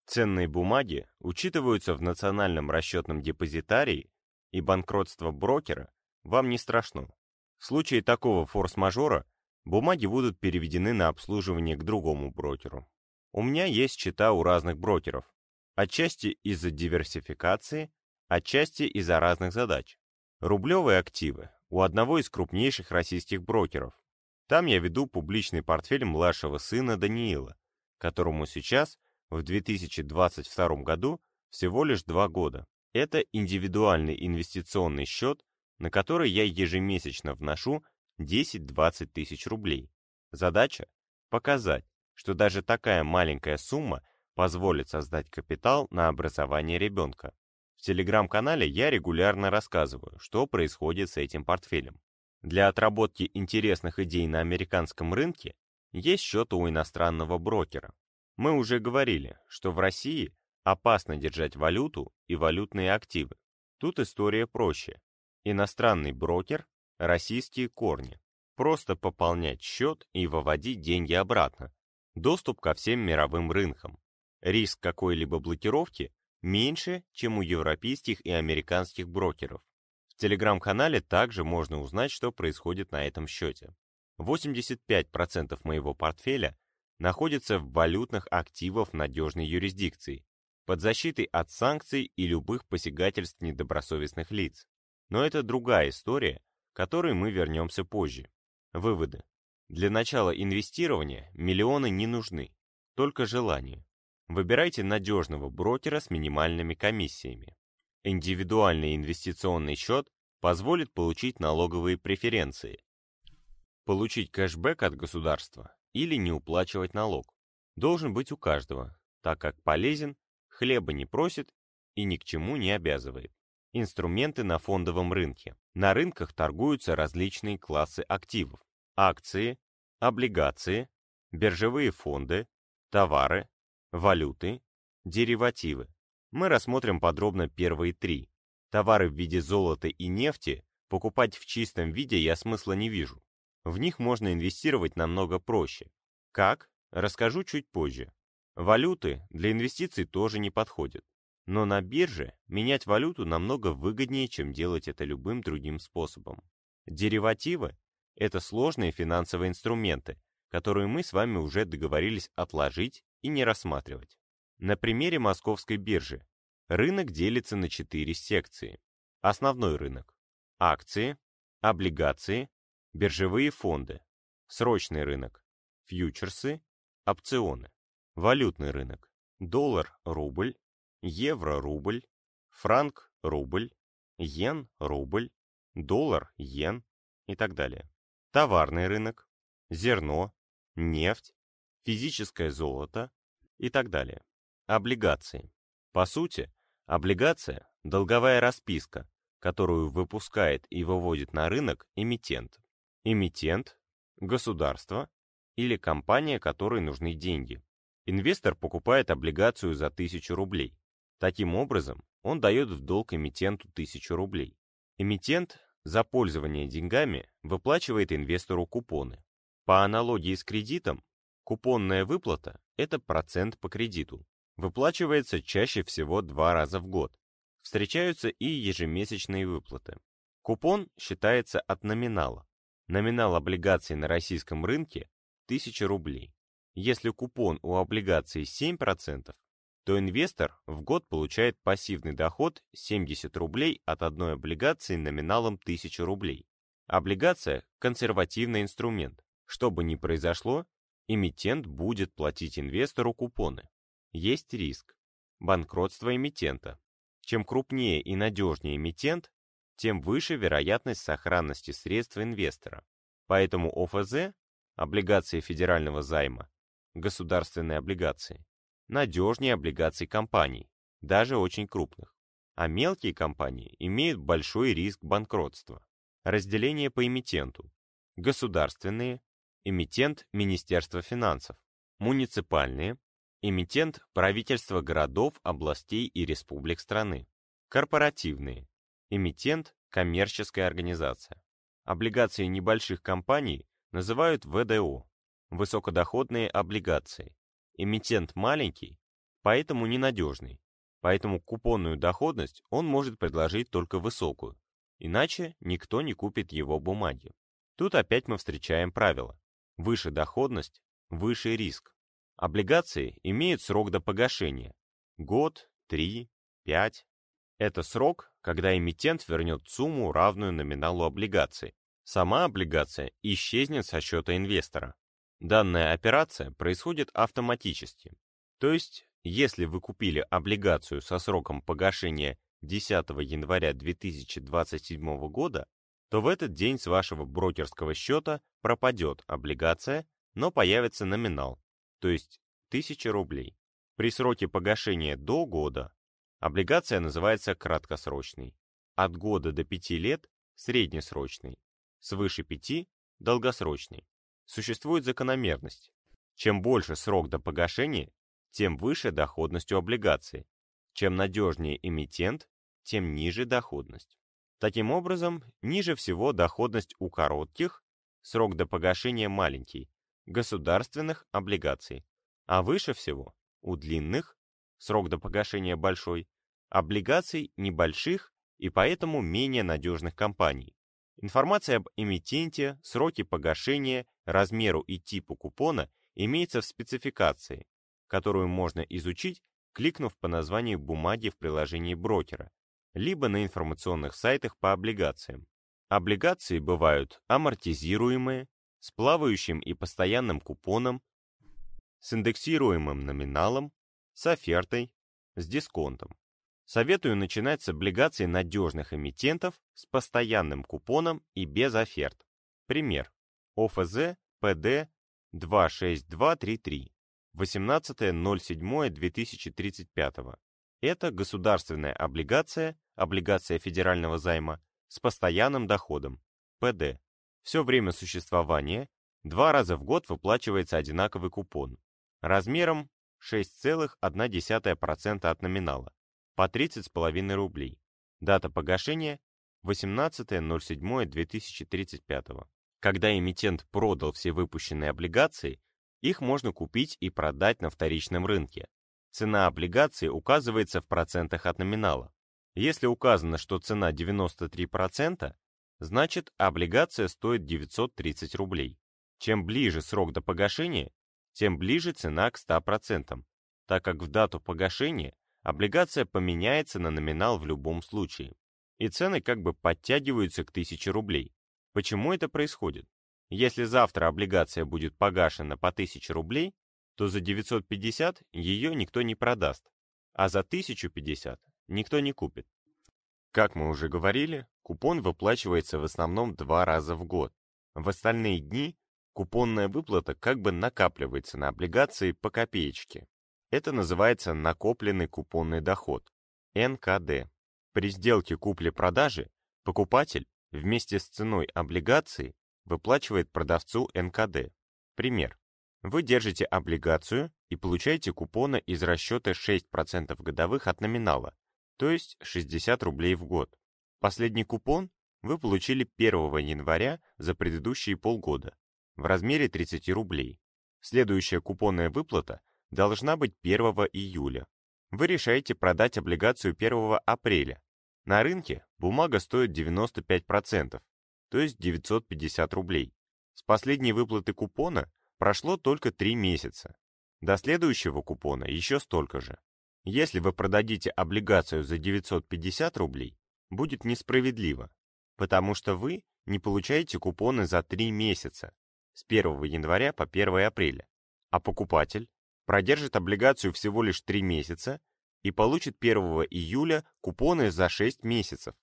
Ценные бумаги учитываются в национальном расчетном депозитарии, и банкротство брокера вам не страшно. В случае такого форс-мажора бумаги будут переведены на обслуживание к другому брокеру. У меня есть счета у разных брокеров, отчасти из-за диверсификации, отчасти из-за разных задач. Рублевые активы у одного из крупнейших российских брокеров. Там я веду публичный портфель младшего сына Даниила, которому сейчас, в 2022 году, всего лишь два года. Это индивидуальный инвестиционный счет, на который я ежемесячно вношу 10-20 тысяч рублей. Задача – показать, что даже такая маленькая сумма позволит создать капитал на образование ребенка. В телеграм-канале я регулярно рассказываю, что происходит с этим портфелем. Для отработки интересных идей на американском рынке есть счет у иностранного брокера. Мы уже говорили, что в России опасно держать валюту и валютные активы. Тут история проще. Иностранный брокер, российские корни. Просто пополнять счет и выводить деньги обратно. Доступ ко всем мировым рынкам. Риск какой-либо блокировки меньше, чем у европейских и американских брокеров. В телеграм-канале также можно узнать, что происходит на этом счете. 85% моего портфеля находится в валютных активах надежной юрисдикции, под защитой от санкций и любых посягательств недобросовестных лиц. Но это другая история, к которой мы вернемся позже. Выводы. Для начала инвестирования миллионы не нужны, только желание. Выбирайте надежного брокера с минимальными комиссиями. Индивидуальный инвестиционный счет позволит получить налоговые преференции, получить кэшбэк от государства или не уплачивать налог. Должен быть у каждого, так как полезен, хлеба не просит и ни к чему не обязывает. Инструменты на фондовом рынке. На рынках торгуются различные классы активов. Акции, облигации, биржевые фонды, товары, валюты, деривативы. Мы рассмотрим подробно первые три. Товары в виде золота и нефти покупать в чистом виде я смысла не вижу. В них можно инвестировать намного проще. Как? Расскажу чуть позже. Валюты для инвестиций тоже не подходят. Но на бирже менять валюту намного выгоднее, чем делать это любым другим способом. Деривативы – это сложные финансовые инструменты, которые мы с вами уже договорились отложить и не рассматривать. На примере московской биржи рынок делится на четыре секции. Основной рынок – акции, облигации, биржевые фонды, срочный рынок, фьючерсы, опционы, валютный рынок, доллар-рубль, евро-рубль, франк-рубль, йен-рубль, доллар-йен и так далее. Товарный рынок, зерно, нефть, физическое золото и так далее. Облигации. По сути, облигация – долговая расписка, которую выпускает и выводит на рынок эмитент. Эмитент – государство или компания, которой нужны деньги. Инвестор покупает облигацию за 1000 рублей. Таким образом, он дает в долг эмитенту 1000 рублей. Эмитент за пользование деньгами выплачивает инвестору купоны. По аналогии с кредитом, купонная выплата – это процент по кредиту. Выплачивается чаще всего два раза в год. Встречаются и ежемесячные выплаты. Купон считается от номинала. Номинал облигаций на российском рынке – 1000 рублей. Если купон у облигаций 7%, то инвестор в год получает пассивный доход 70 рублей от одной облигации номиналом 1000 рублей. Облигация – консервативный инструмент. Что бы ни произошло, эмитент будет платить инвестору купоны. Есть риск. Банкротство эмитента. Чем крупнее и надежнее эмитент, тем выше вероятность сохранности средств инвестора. Поэтому ОФЗ, облигации федерального займа, государственные облигации, надежнее облигаций компаний, даже очень крупных. А мелкие компании имеют большой риск банкротства. Разделение по эмитенту. Государственные, эмитент Министерства финансов, муниципальные, эмитент правительства городов, областей и республик страны, корпоративные, эмитент коммерческая организация. Облигации небольших компаний называют ВДО, высокодоходные облигации, Эмитент маленький, поэтому ненадежный, поэтому купонную доходность он может предложить только высокую, иначе никто не купит его бумаги. Тут опять мы встречаем правило. Выше доходность, выше риск. Облигации имеют срок до погашения. Год, три, пять. Это срок, когда эмитент вернет сумму, равную номиналу облигации. Сама облигация исчезнет со счета инвестора. Данная операция происходит автоматически. То есть, если вы купили облигацию со сроком погашения 10 января 2027 года, то в этот день с вашего брокерского счета пропадет облигация, но появится номинал, то есть 1000 рублей. При сроке погашения до года облигация называется краткосрочной, от года до 5 лет – среднесрочной, свыше 5 – долгосрочной существует закономерность. Чем больше срок до погашения, тем выше доходность у облигации. Чем надежнее эмитент, тем ниже доходность. Таким образом, ниже всего доходность у коротких, срок до погашения маленький, государственных облигаций, а выше всего у длинных, срок до погашения большой, облигаций небольших и поэтому менее надежных компаний. Информация об эмитенте, сроке погашения, размеру и типу купона имеется в спецификации, которую можно изучить, кликнув по названию бумаги в приложении брокера, либо на информационных сайтах по облигациям. Облигации бывают амортизируемые, с плавающим и постоянным купоном, с индексируемым номиналом, с офертой, с дисконтом. Советую начинать с облигаций надежных эмитентов с постоянным купоном и без оферт. Пример. ОФЗ ПД 26233. 18.07.2035. Это государственная облигация, облигация федерального займа, с постоянным доходом, ПД. Все время существования два раза в год выплачивается одинаковый купон размером 6,1% от номинала по 30,5 рублей. Дата погашения 18.07.2035. Когда эмитент продал все выпущенные облигации, их можно купить и продать на вторичном рынке. Цена облигации указывается в процентах от номинала. Если указано, что цена 93%, значит облигация стоит 930 рублей. Чем ближе срок до погашения, тем ближе цена к 100%, так как в дату погашения облигация поменяется на номинал в любом случае. И цены как бы подтягиваются к 1000 рублей. Почему это происходит? Если завтра облигация будет погашена по 1000 рублей, то за 950 ее никто не продаст, а за 1050 никто не купит. Как мы уже говорили, купон выплачивается в основном два раза в год. В остальные дни купонная выплата как бы накапливается на облигации по копеечке. Это называется накопленный купонный доход, НКД. При сделке купли-продажи покупатель вместе с ценой облигации выплачивает продавцу НКД. Пример. Вы держите облигацию и получаете купоны из расчета 6% годовых от номинала, то есть 60 рублей в год. Последний купон вы получили 1 января за предыдущие полгода в размере 30 рублей. Следующая купонная выплата должна быть 1 июля. Вы решаете продать облигацию 1 апреля. На рынке бумага стоит 95%, то есть 950 рублей. С последней выплаты купона прошло только 3 месяца. До следующего купона еще столько же. Если вы продадите облигацию за 950 рублей, будет несправедливо, потому что вы не получаете купоны за 3 месяца, с 1 января по 1 апреля, а покупатель продержит облигацию всего лишь 3 месяца и получит 1 июля купоны за 6 месяцев.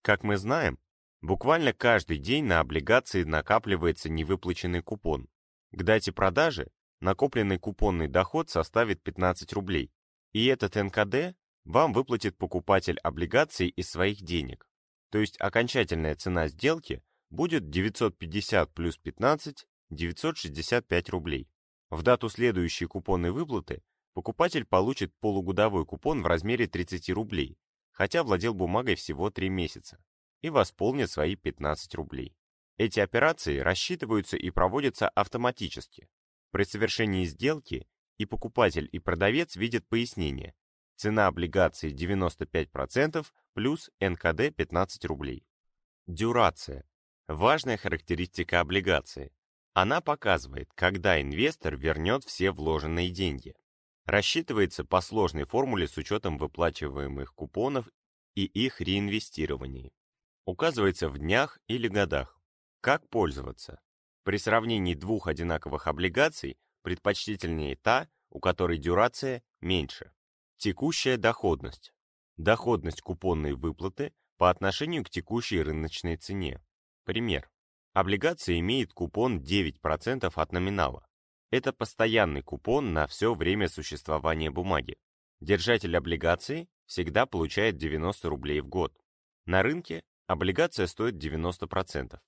Как мы знаем, буквально каждый день на облигации накапливается невыплаченный купон. К дате продажи накопленный купонный доход составит 15 рублей, и этот НКД вам выплатит покупатель облигаций из своих денег. То есть окончательная цена сделки будет 950 плюс 15 – 965 рублей. В дату следующей купонной выплаты покупатель получит полугодовой купон в размере 30 рублей, хотя владел бумагой всего 3 месяца, и восполнит свои 15 рублей. Эти операции рассчитываются и проводятся автоматически. При совершении сделки и покупатель, и продавец видят пояснение. Цена облигации 95% плюс НКД 15 рублей. Дюрация. Важная характеристика облигации. Она показывает, когда инвестор вернет все вложенные деньги. Рассчитывается по сложной формуле с учетом выплачиваемых купонов и их реинвестирований. Указывается в днях или годах. Как пользоваться? При сравнении двух одинаковых облигаций предпочтительнее та, у которой дюрация меньше. Текущая доходность. Доходность купонной выплаты по отношению к текущей рыночной цене. Пример. Облигация имеет купон 9% от номинала. Это постоянный купон на все время существования бумаги. Держатель облигации всегда получает 90 рублей в год. На рынке облигация стоит 90%.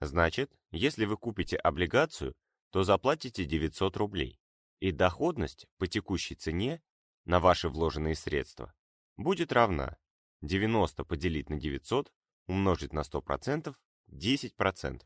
Значит, если вы купите облигацию, то заплатите 900 рублей. И доходность по текущей цене на ваши вложенные средства будет равна 90 поделить на 900 умножить на 100% 10%.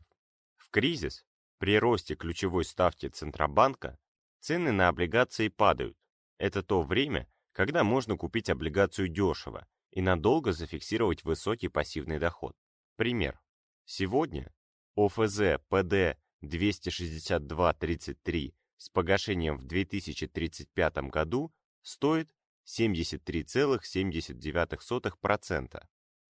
В кризис, при росте ключевой ставки Центробанка, цены на облигации падают. Это то время, когда можно купить облигацию дешево и надолго зафиксировать высокий пассивный доход. Пример. Сегодня ОФЗ ПД 262.33 с погашением в 2035 году стоит 73,79%.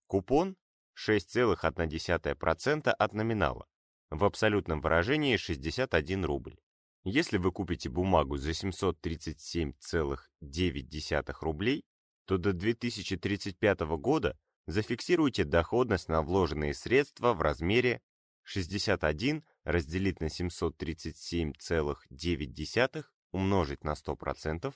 Купон 6,1% от номинала. В абсолютном выражении 61 рубль. Если вы купите бумагу за 737,9 рублей, то до 2035 года зафиксируйте доходность на вложенные средства в размере 61 разделить на 737,9 умножить на 100%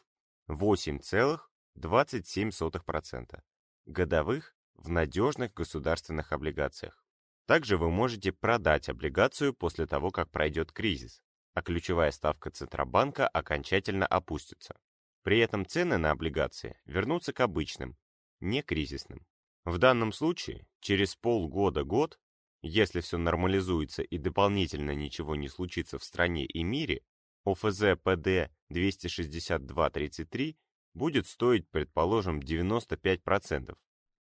8,27%. годовых в надежных государственных облигациях. Также вы можете продать облигацию после того, как пройдет кризис, а ключевая ставка Центробанка окончательно опустится. При этом цены на облигации вернутся к обычным, не кризисным. В данном случае, через полгода-год, если все нормализуется и дополнительно ничего не случится в стране и мире, ОФЗ ПД 262.33 будет стоить, предположим, 95%.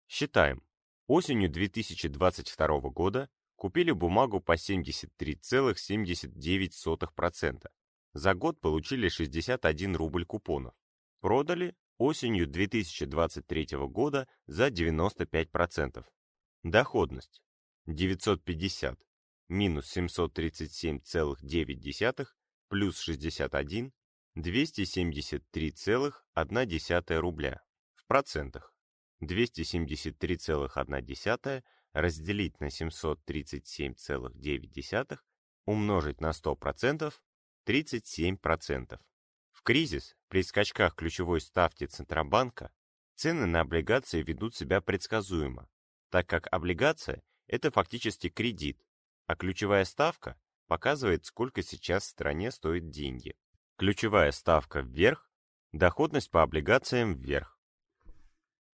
Считаем. Осенью 2022 года купили бумагу по 73,79%. За год получили 61 рубль купонов. Продали осенью 2023 года за 95%. Доходность 950 минус 737,9 плюс 61 273,1 рубля. В процентах 273,1 разделить на 737,9 умножить на 100% 37%. В кризис при скачках ключевой ставки Центробанка цены на облигации ведут себя предсказуемо, так как облигация – это фактически кредит, а ключевая ставка показывает, сколько сейчас в стране стоят деньги. Ключевая ставка вверх, доходность по облигациям вверх.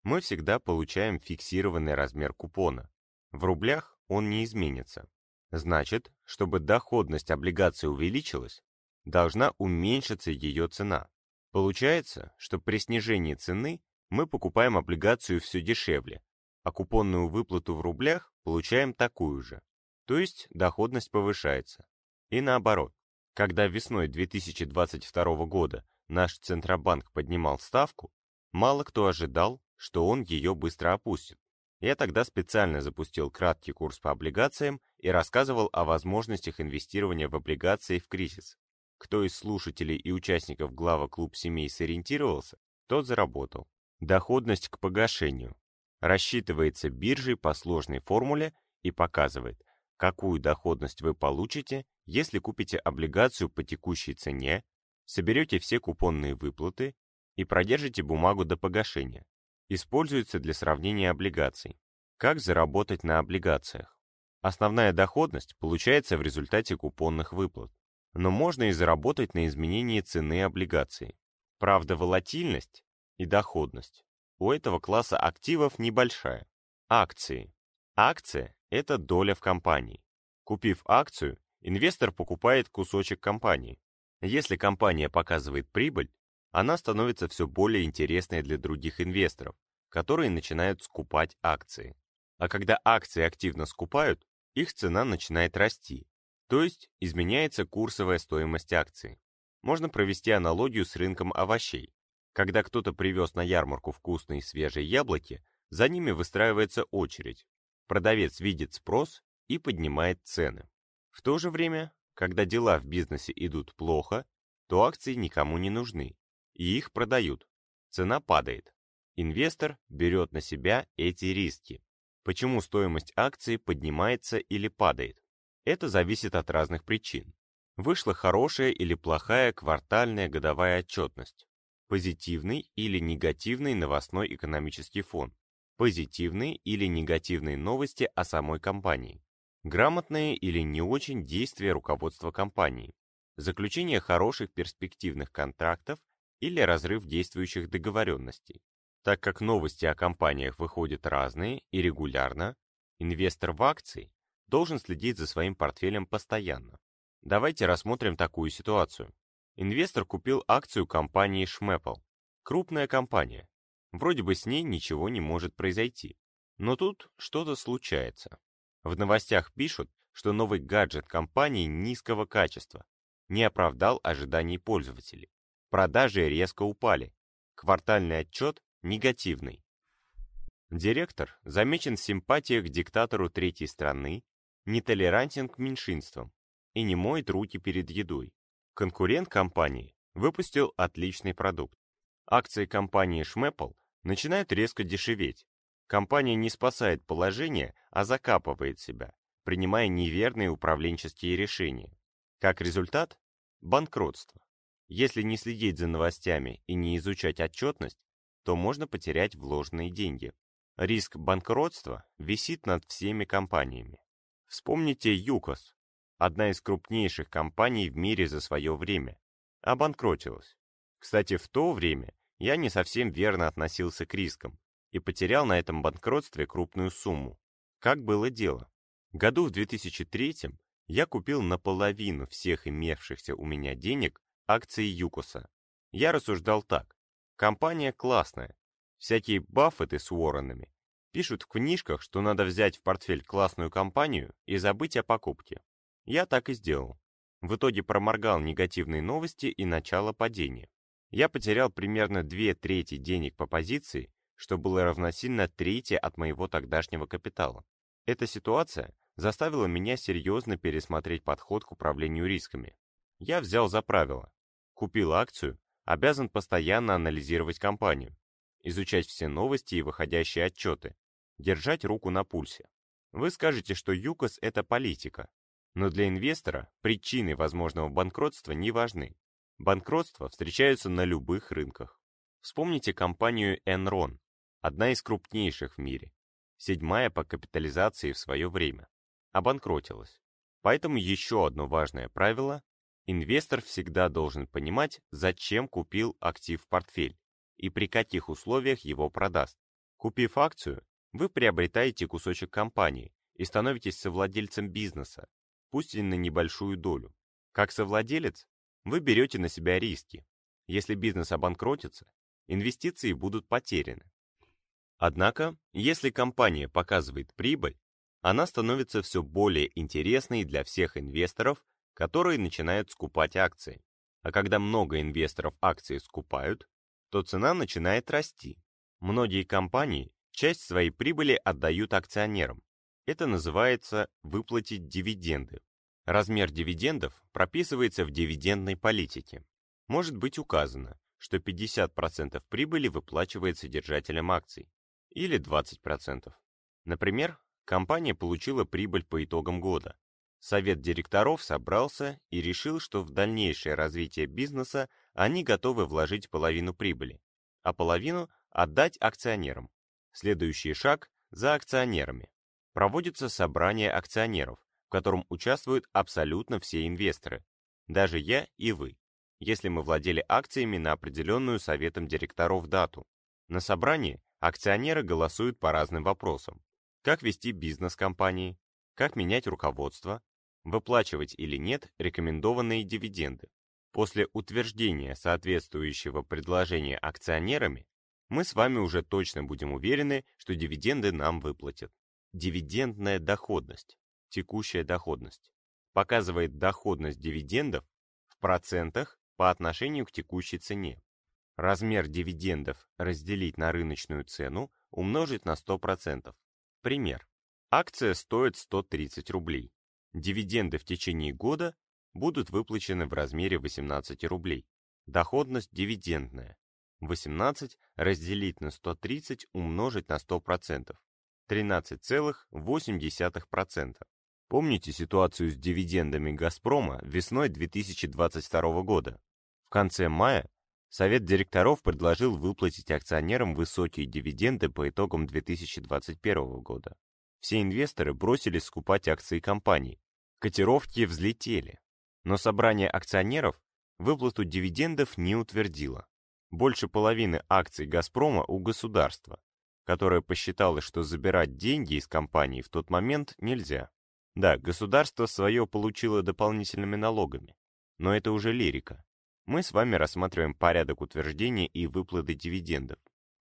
Мы всегда получаем фиксированный размер купона. В рублях он не изменится. Значит, чтобы доходность облигации увеличилась, должна уменьшиться ее цена. Получается, что при снижении цены мы покупаем облигацию все дешевле, а купонную выплату в рублях получаем такую же. То есть доходность повышается. И наоборот, когда весной 2022 года наш Центробанк поднимал ставку, мало кто ожидал, что он ее быстро опустит. Я тогда специально запустил краткий курс по облигациям и рассказывал о возможностях инвестирования в облигации в кризис. Кто из слушателей и участников глава клуб семей сориентировался, тот заработал. Доходность к погашению. Рассчитывается биржей по сложной формуле и показывает, какую доходность вы получите, если купите облигацию по текущей цене, соберете все купонные выплаты и продержите бумагу до погашения. Используется для сравнения облигаций. Как заработать на облигациях? Основная доходность получается в результате купонных выплат но можно и заработать на изменении цены облигаций. Правда, волатильность и доходность у этого класса активов небольшая. Акции. Акция – это доля в компании. Купив акцию, инвестор покупает кусочек компании. Если компания показывает прибыль, она становится все более интересной для других инвесторов, которые начинают скупать акции. А когда акции активно скупают, их цена начинает расти, то есть изменяется курсовая стоимость акции. Можно провести аналогию с рынком овощей. Когда кто-то привез на ярмарку вкусные свежие яблоки, за ними выстраивается очередь. Продавец видит спрос и поднимает цены. В то же время, когда дела в бизнесе идут плохо, то акции никому не нужны, и их продают. Цена падает. Инвестор берет на себя эти риски. Почему стоимость акции поднимается или падает? Это зависит от разных причин. Вышла хорошая или плохая квартальная годовая отчетность, позитивный или негативный новостной экономический фон, позитивные или негативные новости о самой компании, грамотные или не очень действия руководства компании, заключение хороших перспективных контрактов или разрыв действующих договоренностей. Так как новости о компаниях выходят разные и регулярно, инвестор в акции должен следить за своим портфелем постоянно. Давайте рассмотрим такую ситуацию. Инвестор купил акцию компании Schmeppel. Крупная компания. Вроде бы с ней ничего не может произойти. Но тут что-то случается. В новостях пишут, что новый гаджет компании низкого качества не оправдал ожиданий пользователей. Продажи резко упали. Квартальный отчет негативный. Директор замечен в симпатиях к диктатору третьей страны нетолерантен к меньшинствам и не моет руки перед едой. Конкурент компании выпустил отличный продукт. Акции компании Schmeppel начинают резко дешеветь. Компания не спасает положение, а закапывает себя, принимая неверные управленческие решения. Как результат – банкротство. Если не следить за новостями и не изучать отчетность, то можно потерять вложенные деньги. Риск банкротства висит над всеми компаниями. Вспомните ЮКОС, одна из крупнейших компаний в мире за свое время, обанкротилась. Кстати, в то время я не совсем верно относился к рискам и потерял на этом банкротстве крупную сумму. Как было дело? Году в 2003 я купил наполовину всех имевшихся у меня денег акции ЮКОСа. Я рассуждал так. Компания классная. Всякие Баффеты с Уорренами пишут в книжках, что надо взять в портфель классную компанию и забыть о покупке. Я так и сделал. В итоге проморгал негативные новости и начало падения. Я потерял примерно две трети денег по позиции, что было равносильно трети от моего тогдашнего капитала. Эта ситуация заставила меня серьезно пересмотреть подход к управлению рисками. Я взял за правило. Купил акцию, обязан постоянно анализировать компанию, изучать все новости и выходящие отчеты, держать руку на пульсе. Вы скажете, что ЮКОС – это политика, но для инвестора причины возможного банкротства не важны. Банкротства встречаются на любых рынках. Вспомните компанию Enron, одна из крупнейших в мире, седьмая по капитализации в свое время, обанкротилась. Поэтому еще одно важное правило – инвестор всегда должен понимать, зачем купил актив в портфель и при каких условиях его продаст. Купив акцию, вы приобретаете кусочек компании и становитесь совладельцем бизнеса, пусть и на небольшую долю. Как совладелец, вы берете на себя риски. Если бизнес обанкротится, инвестиции будут потеряны. Однако, если компания показывает прибыль, она становится все более интересной для всех инвесторов, которые начинают скупать акции. А когда много инвесторов акции скупают, то цена начинает расти. Многие компании часть своей прибыли отдают акционерам. Это называется выплатить дивиденды. Размер дивидендов прописывается в дивидендной политике. Может быть указано, что 50% прибыли выплачивается держателям акций, или 20%. Например, компания получила прибыль по итогам года. Совет директоров собрался и решил, что в дальнейшее развитие бизнеса они готовы вложить половину прибыли, а половину отдать акционерам. Следующий шаг за акционерами. Проводится собрание акционеров, в котором участвуют абсолютно все инвесторы, даже я и вы, если мы владели акциями на определенную советом директоров дату. На собрании акционеры голосуют по разным вопросам. Как вести бизнес компании, как менять руководство, выплачивать или нет рекомендованные дивиденды. После утверждения соответствующего предложения акционерами, мы с вами уже точно будем уверены, что дивиденды нам выплатят. Дивидендная доходность текущая доходность. Показывает доходность дивидендов в процентах по отношению к текущей цене. Размер дивидендов разделить на рыночную цену умножить на 100%. Пример. Акция стоит 130 рублей. Дивиденды в течение года будут выплачены в размере 18 рублей. Доходность дивидендная. 18 разделить на 130 умножить на 100%. 13,8%. Помните ситуацию с дивидендами «Газпрома» весной 2022 года? В конце мая Совет директоров предложил выплатить акционерам высокие дивиденды по итогам 2021 года. Все инвесторы бросились скупать акции компаний. Котировки взлетели. Но собрание акционеров выплату дивидендов не утвердило. Больше половины акций «Газпрома» у государства, которое посчитало, что забирать деньги из компании в тот момент нельзя. Да, государство свое получило дополнительными налогами, но это уже лирика. Мы с вами рассматриваем порядок утверждения и выплаты дивидендов.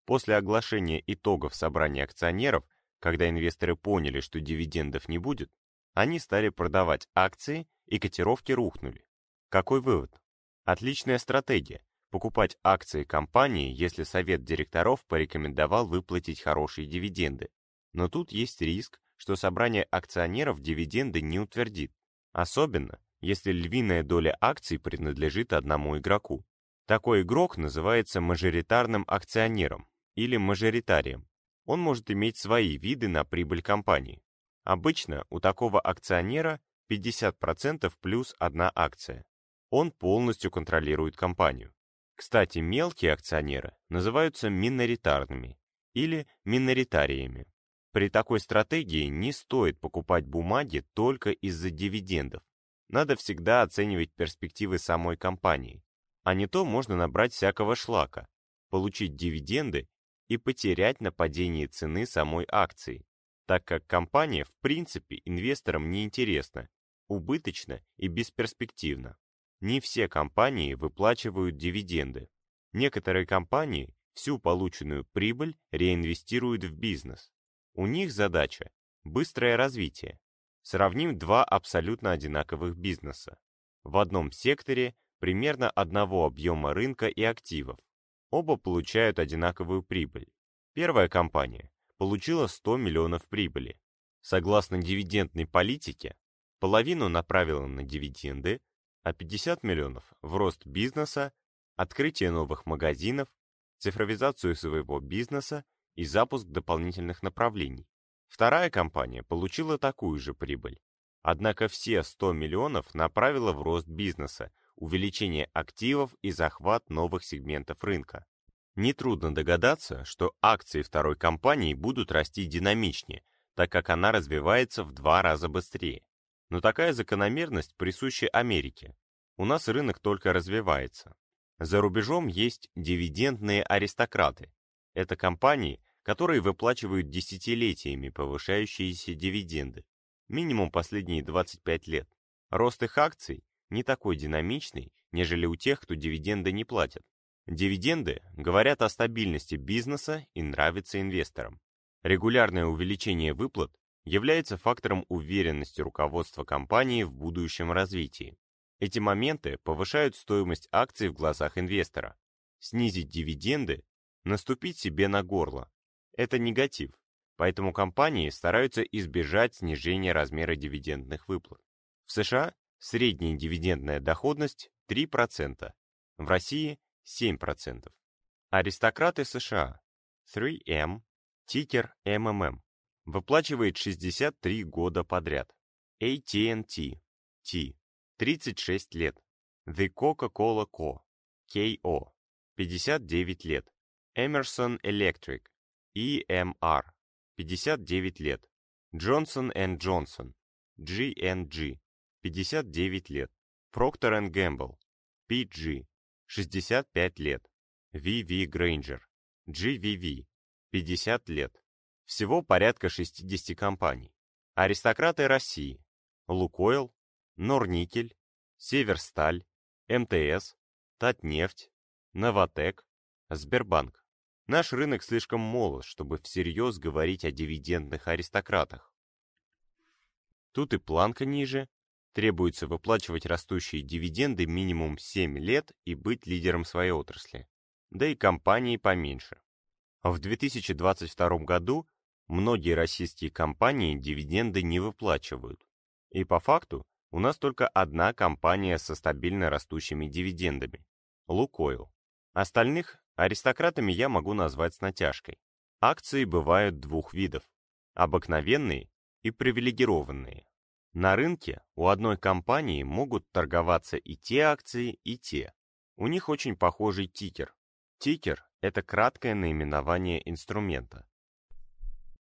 После оглашения итогов собрания акционеров, когда инвесторы поняли, что дивидендов не будет, они стали продавать акции и котировки рухнули. Какой вывод? Отличная стратегия – покупать акции компании, если совет директоров порекомендовал выплатить хорошие дивиденды. Но тут есть риск, что собрание акционеров дивиденды не утвердит, особенно если львиная доля акций принадлежит одному игроку. Такой игрок называется мажоритарным акционером или мажоритарием. Он может иметь свои виды на прибыль компании. Обычно у такого акционера 50% плюс одна акция. Он полностью контролирует компанию. Кстати, мелкие акционеры называются миноритарными или миноритариями. При такой стратегии не стоит покупать бумаги только из-за дивидендов. Надо всегда оценивать перспективы самой компании. А не то можно набрать всякого шлака, получить дивиденды и потерять на падении цены самой акции, так как компания в принципе инвесторам не интересна, убыточна и бесперспективна. Не все компании выплачивают дивиденды. Некоторые компании всю полученную прибыль реинвестируют в бизнес. У них задача – быстрое развитие. Сравним два абсолютно одинаковых бизнеса. В одном секторе примерно одного объема рынка и активов. Оба получают одинаковую прибыль. Первая компания получила 100 миллионов прибыли. Согласно дивидендной политике, половину направила на дивиденды, а 50 миллионов в рост бизнеса, открытие новых магазинов, цифровизацию своего бизнеса и запуск дополнительных направлений. Вторая компания получила такую же прибыль. Однако все 100 миллионов направила в рост бизнеса, увеличение активов и захват новых сегментов рынка. Нетрудно догадаться, что акции второй компании будут расти динамичнее, так как она развивается в два раза быстрее. Но такая закономерность присуща Америке. У нас рынок только развивается. За рубежом есть дивидендные аристократы. Это компании, которые выплачивают десятилетиями повышающиеся дивиденды, минимум последние 25 лет. Рост их акций не такой динамичный, нежели у тех, кто дивиденды не платят. Дивиденды говорят о стабильности бизнеса и нравятся инвесторам. Регулярное увеличение выплат является фактором уверенности руководства компании в будущем развитии. Эти моменты повышают стоимость акций в глазах инвестора. Снизить дивиденды – наступить себе на горло. Это негатив, поэтому компании стараются избежать снижения размера дивидендных выплат. В США Средняя дивидендная доходность 3%, в России 7%. Аристократы США 3M, тикер MMM, выплачивает 63 года подряд. AT&T, T, 36 лет. The Coca-Cola Co, KO, 59 лет. Emerson Electric, EMR, 59 лет. Johnson Johnson, GNG, 59 лет. Procter Gamble, PG, 65 лет. VV Granger, GVV, 50 лет. Всего порядка 60 компаний. Аристократы России. Лукойл, Норникель, Северсталь, МТС, Татнефть, Новотек, Сбербанк. Наш рынок слишком молод, чтобы всерьез говорить о дивидендных аристократах. Тут и планка ниже, Требуется выплачивать растущие дивиденды минимум 7 лет и быть лидером своей отрасли. Да и компании поменьше. В 2022 году многие российские компании дивиденды не выплачивают. И по факту у нас только одна компания со стабильно растущими дивидендами – Лукойл. Остальных аристократами я могу назвать с натяжкой. Акции бывают двух видов – обыкновенные и привилегированные. На рынке у одной компании могут торговаться и те акции, и те. У них очень похожий тикер. Тикер – это краткое наименование инструмента.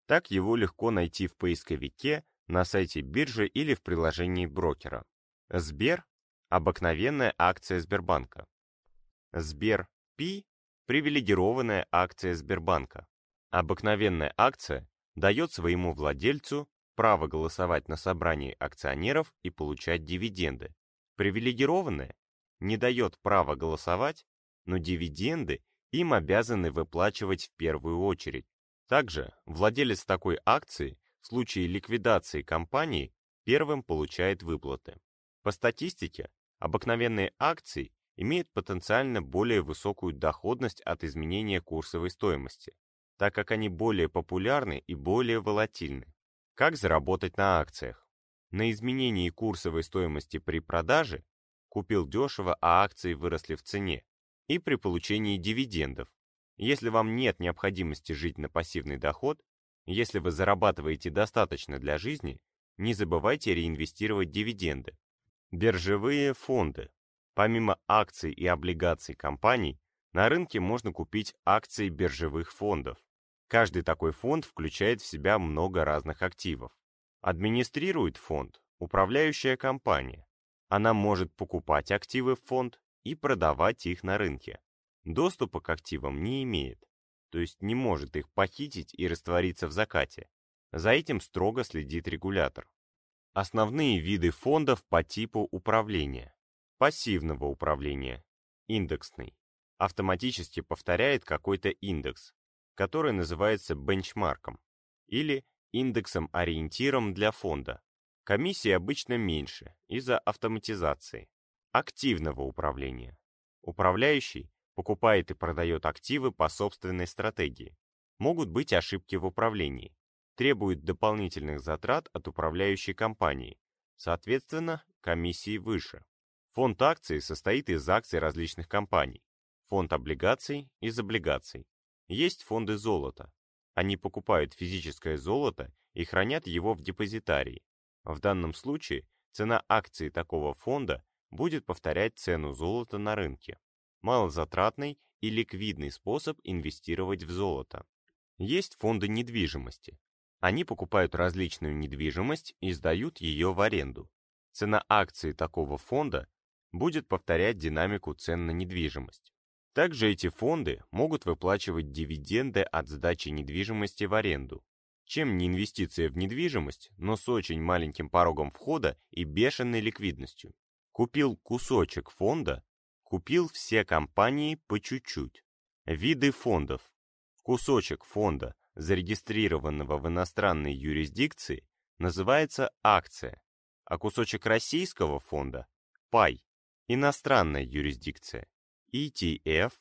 Так его легко найти в поисковике, на сайте биржи или в приложении брокера. Сбер – обыкновенная акция Сбербанка. Сбер Пи – привилегированная акция Сбербанка. Обыкновенная акция дает своему владельцу право голосовать на собрании акционеров и получать дивиденды. Привилегированное не дает права голосовать, но дивиденды им обязаны выплачивать в первую очередь. Также владелец такой акции в случае ликвидации компании первым получает выплаты. По статистике, обыкновенные акции имеют потенциально более высокую доходность от изменения курсовой стоимости, так как они более популярны и более волатильны. Как заработать на акциях? На изменении курсовой стоимости при продаже купил дешево, а акции выросли в цене, и при получении дивидендов. Если вам нет необходимости жить на пассивный доход, если вы зарабатываете достаточно для жизни, не забывайте реинвестировать дивиденды. Биржевые фонды. Помимо акций и облигаций компаний, на рынке можно купить акции биржевых фондов. Каждый такой фонд включает в себя много разных активов. Администрирует фонд управляющая компания. Она может покупать активы в фонд и продавать их на рынке. Доступа к активам не имеет, то есть не может их похитить и раствориться в закате. За этим строго следит регулятор. Основные виды фондов по типу управления. Пассивного управления. Индексный. Автоматически повторяет какой-то индекс, который называется бенчмарком или индексом-ориентиром для фонда. Комиссии обычно меньше из-за автоматизации. Активного управления. Управляющий покупает и продает активы по собственной стратегии. Могут быть ошибки в управлении. Требует дополнительных затрат от управляющей компании. Соответственно, комиссии выше. Фонд акций состоит из акций различных компаний. Фонд облигаций из облигаций. Есть фонды золота. Они покупают физическое золото и хранят его в депозитарии. В данном случае цена акции такого фонда будет повторять цену золота на рынке. Малозатратный и ликвидный способ инвестировать в золото. Есть фонды недвижимости. Они покупают различную недвижимость и сдают ее в аренду. Цена акции такого фонда будет повторять динамику цен на недвижимость. Также эти фонды могут выплачивать дивиденды от сдачи недвижимости в аренду. Чем не инвестиция в недвижимость, но с очень маленьким порогом входа и бешеной ликвидностью. Купил кусочек фонда, купил все компании по чуть-чуть. Виды фондов. Кусочек фонда, зарегистрированного в иностранной юрисдикции, называется акция, а кусочек российского фонда – пай, иностранная юрисдикция, ETF,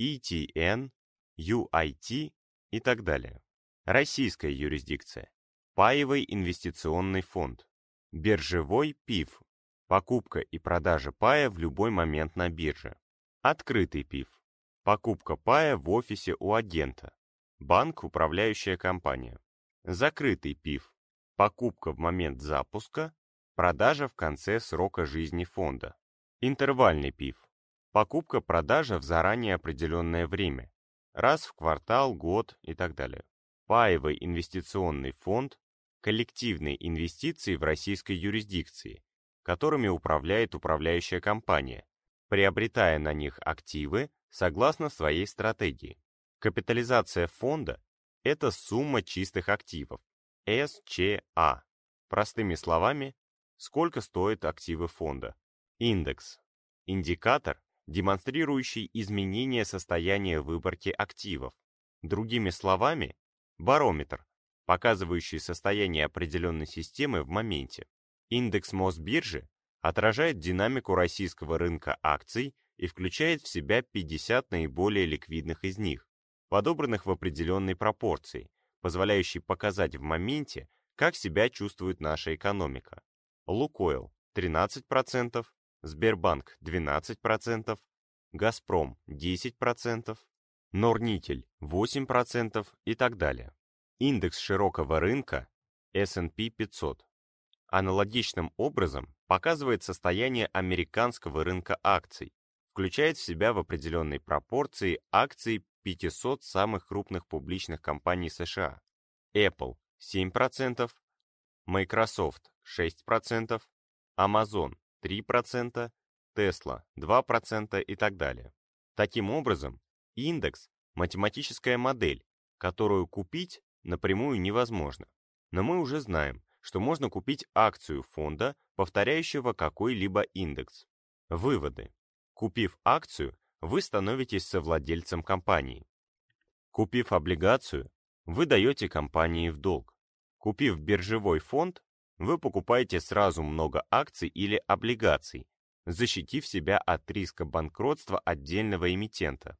ETN, UIT и так далее. Российская юрисдикция. Паевый инвестиционный фонд. Биржевой ПИФ. Покупка и продажа пая в любой момент на бирже. Открытый ПИФ. Покупка пая в офисе у агента. Банк, управляющая компания. Закрытый ПИФ. Покупка в момент запуска, продажа в конце срока жизни фонда. Интервальный ПИФ. Покупка-продажа в заранее определенное время. Раз в квартал, год и так далее паевый инвестиционный фонд, коллективные инвестиции в российской юрисдикции, которыми управляет управляющая компания, приобретая на них активы согласно своей стратегии. Капитализация фонда – это сумма чистых активов, СЧА. Простыми словами, сколько стоят активы фонда. Индекс – индикатор, демонстрирующий изменение состояния выборки активов. Другими словами, Барометр, показывающий состояние определенной системы в моменте. Индекс Мосбиржи отражает динамику российского рынка акций и включает в себя 50 наиболее ликвидных из них, подобранных в определенной пропорции, позволяющей показать в моменте, как себя чувствует наша экономика. Лукойл 13%, Сбербанк 12%, Газпром 10%, Норнитель 8% и так далее. Индекс широкого рынка S&P 500 аналогичным образом показывает состояние американского рынка акций, включает в себя в определенной пропорции акции 500 самых крупных публичных компаний США. Apple 7%, Microsoft 6%, Amazon 3%, Tesla 2% и так далее. Таким образом, Индекс – математическая модель, которую купить напрямую невозможно. Но мы уже знаем, что можно купить акцию фонда, повторяющего какой-либо индекс. Выводы. Купив акцию, вы становитесь совладельцем компании. Купив облигацию, вы даете компании в долг. Купив биржевой фонд, вы покупаете сразу много акций или облигаций, защитив себя от риска банкротства отдельного эмитента.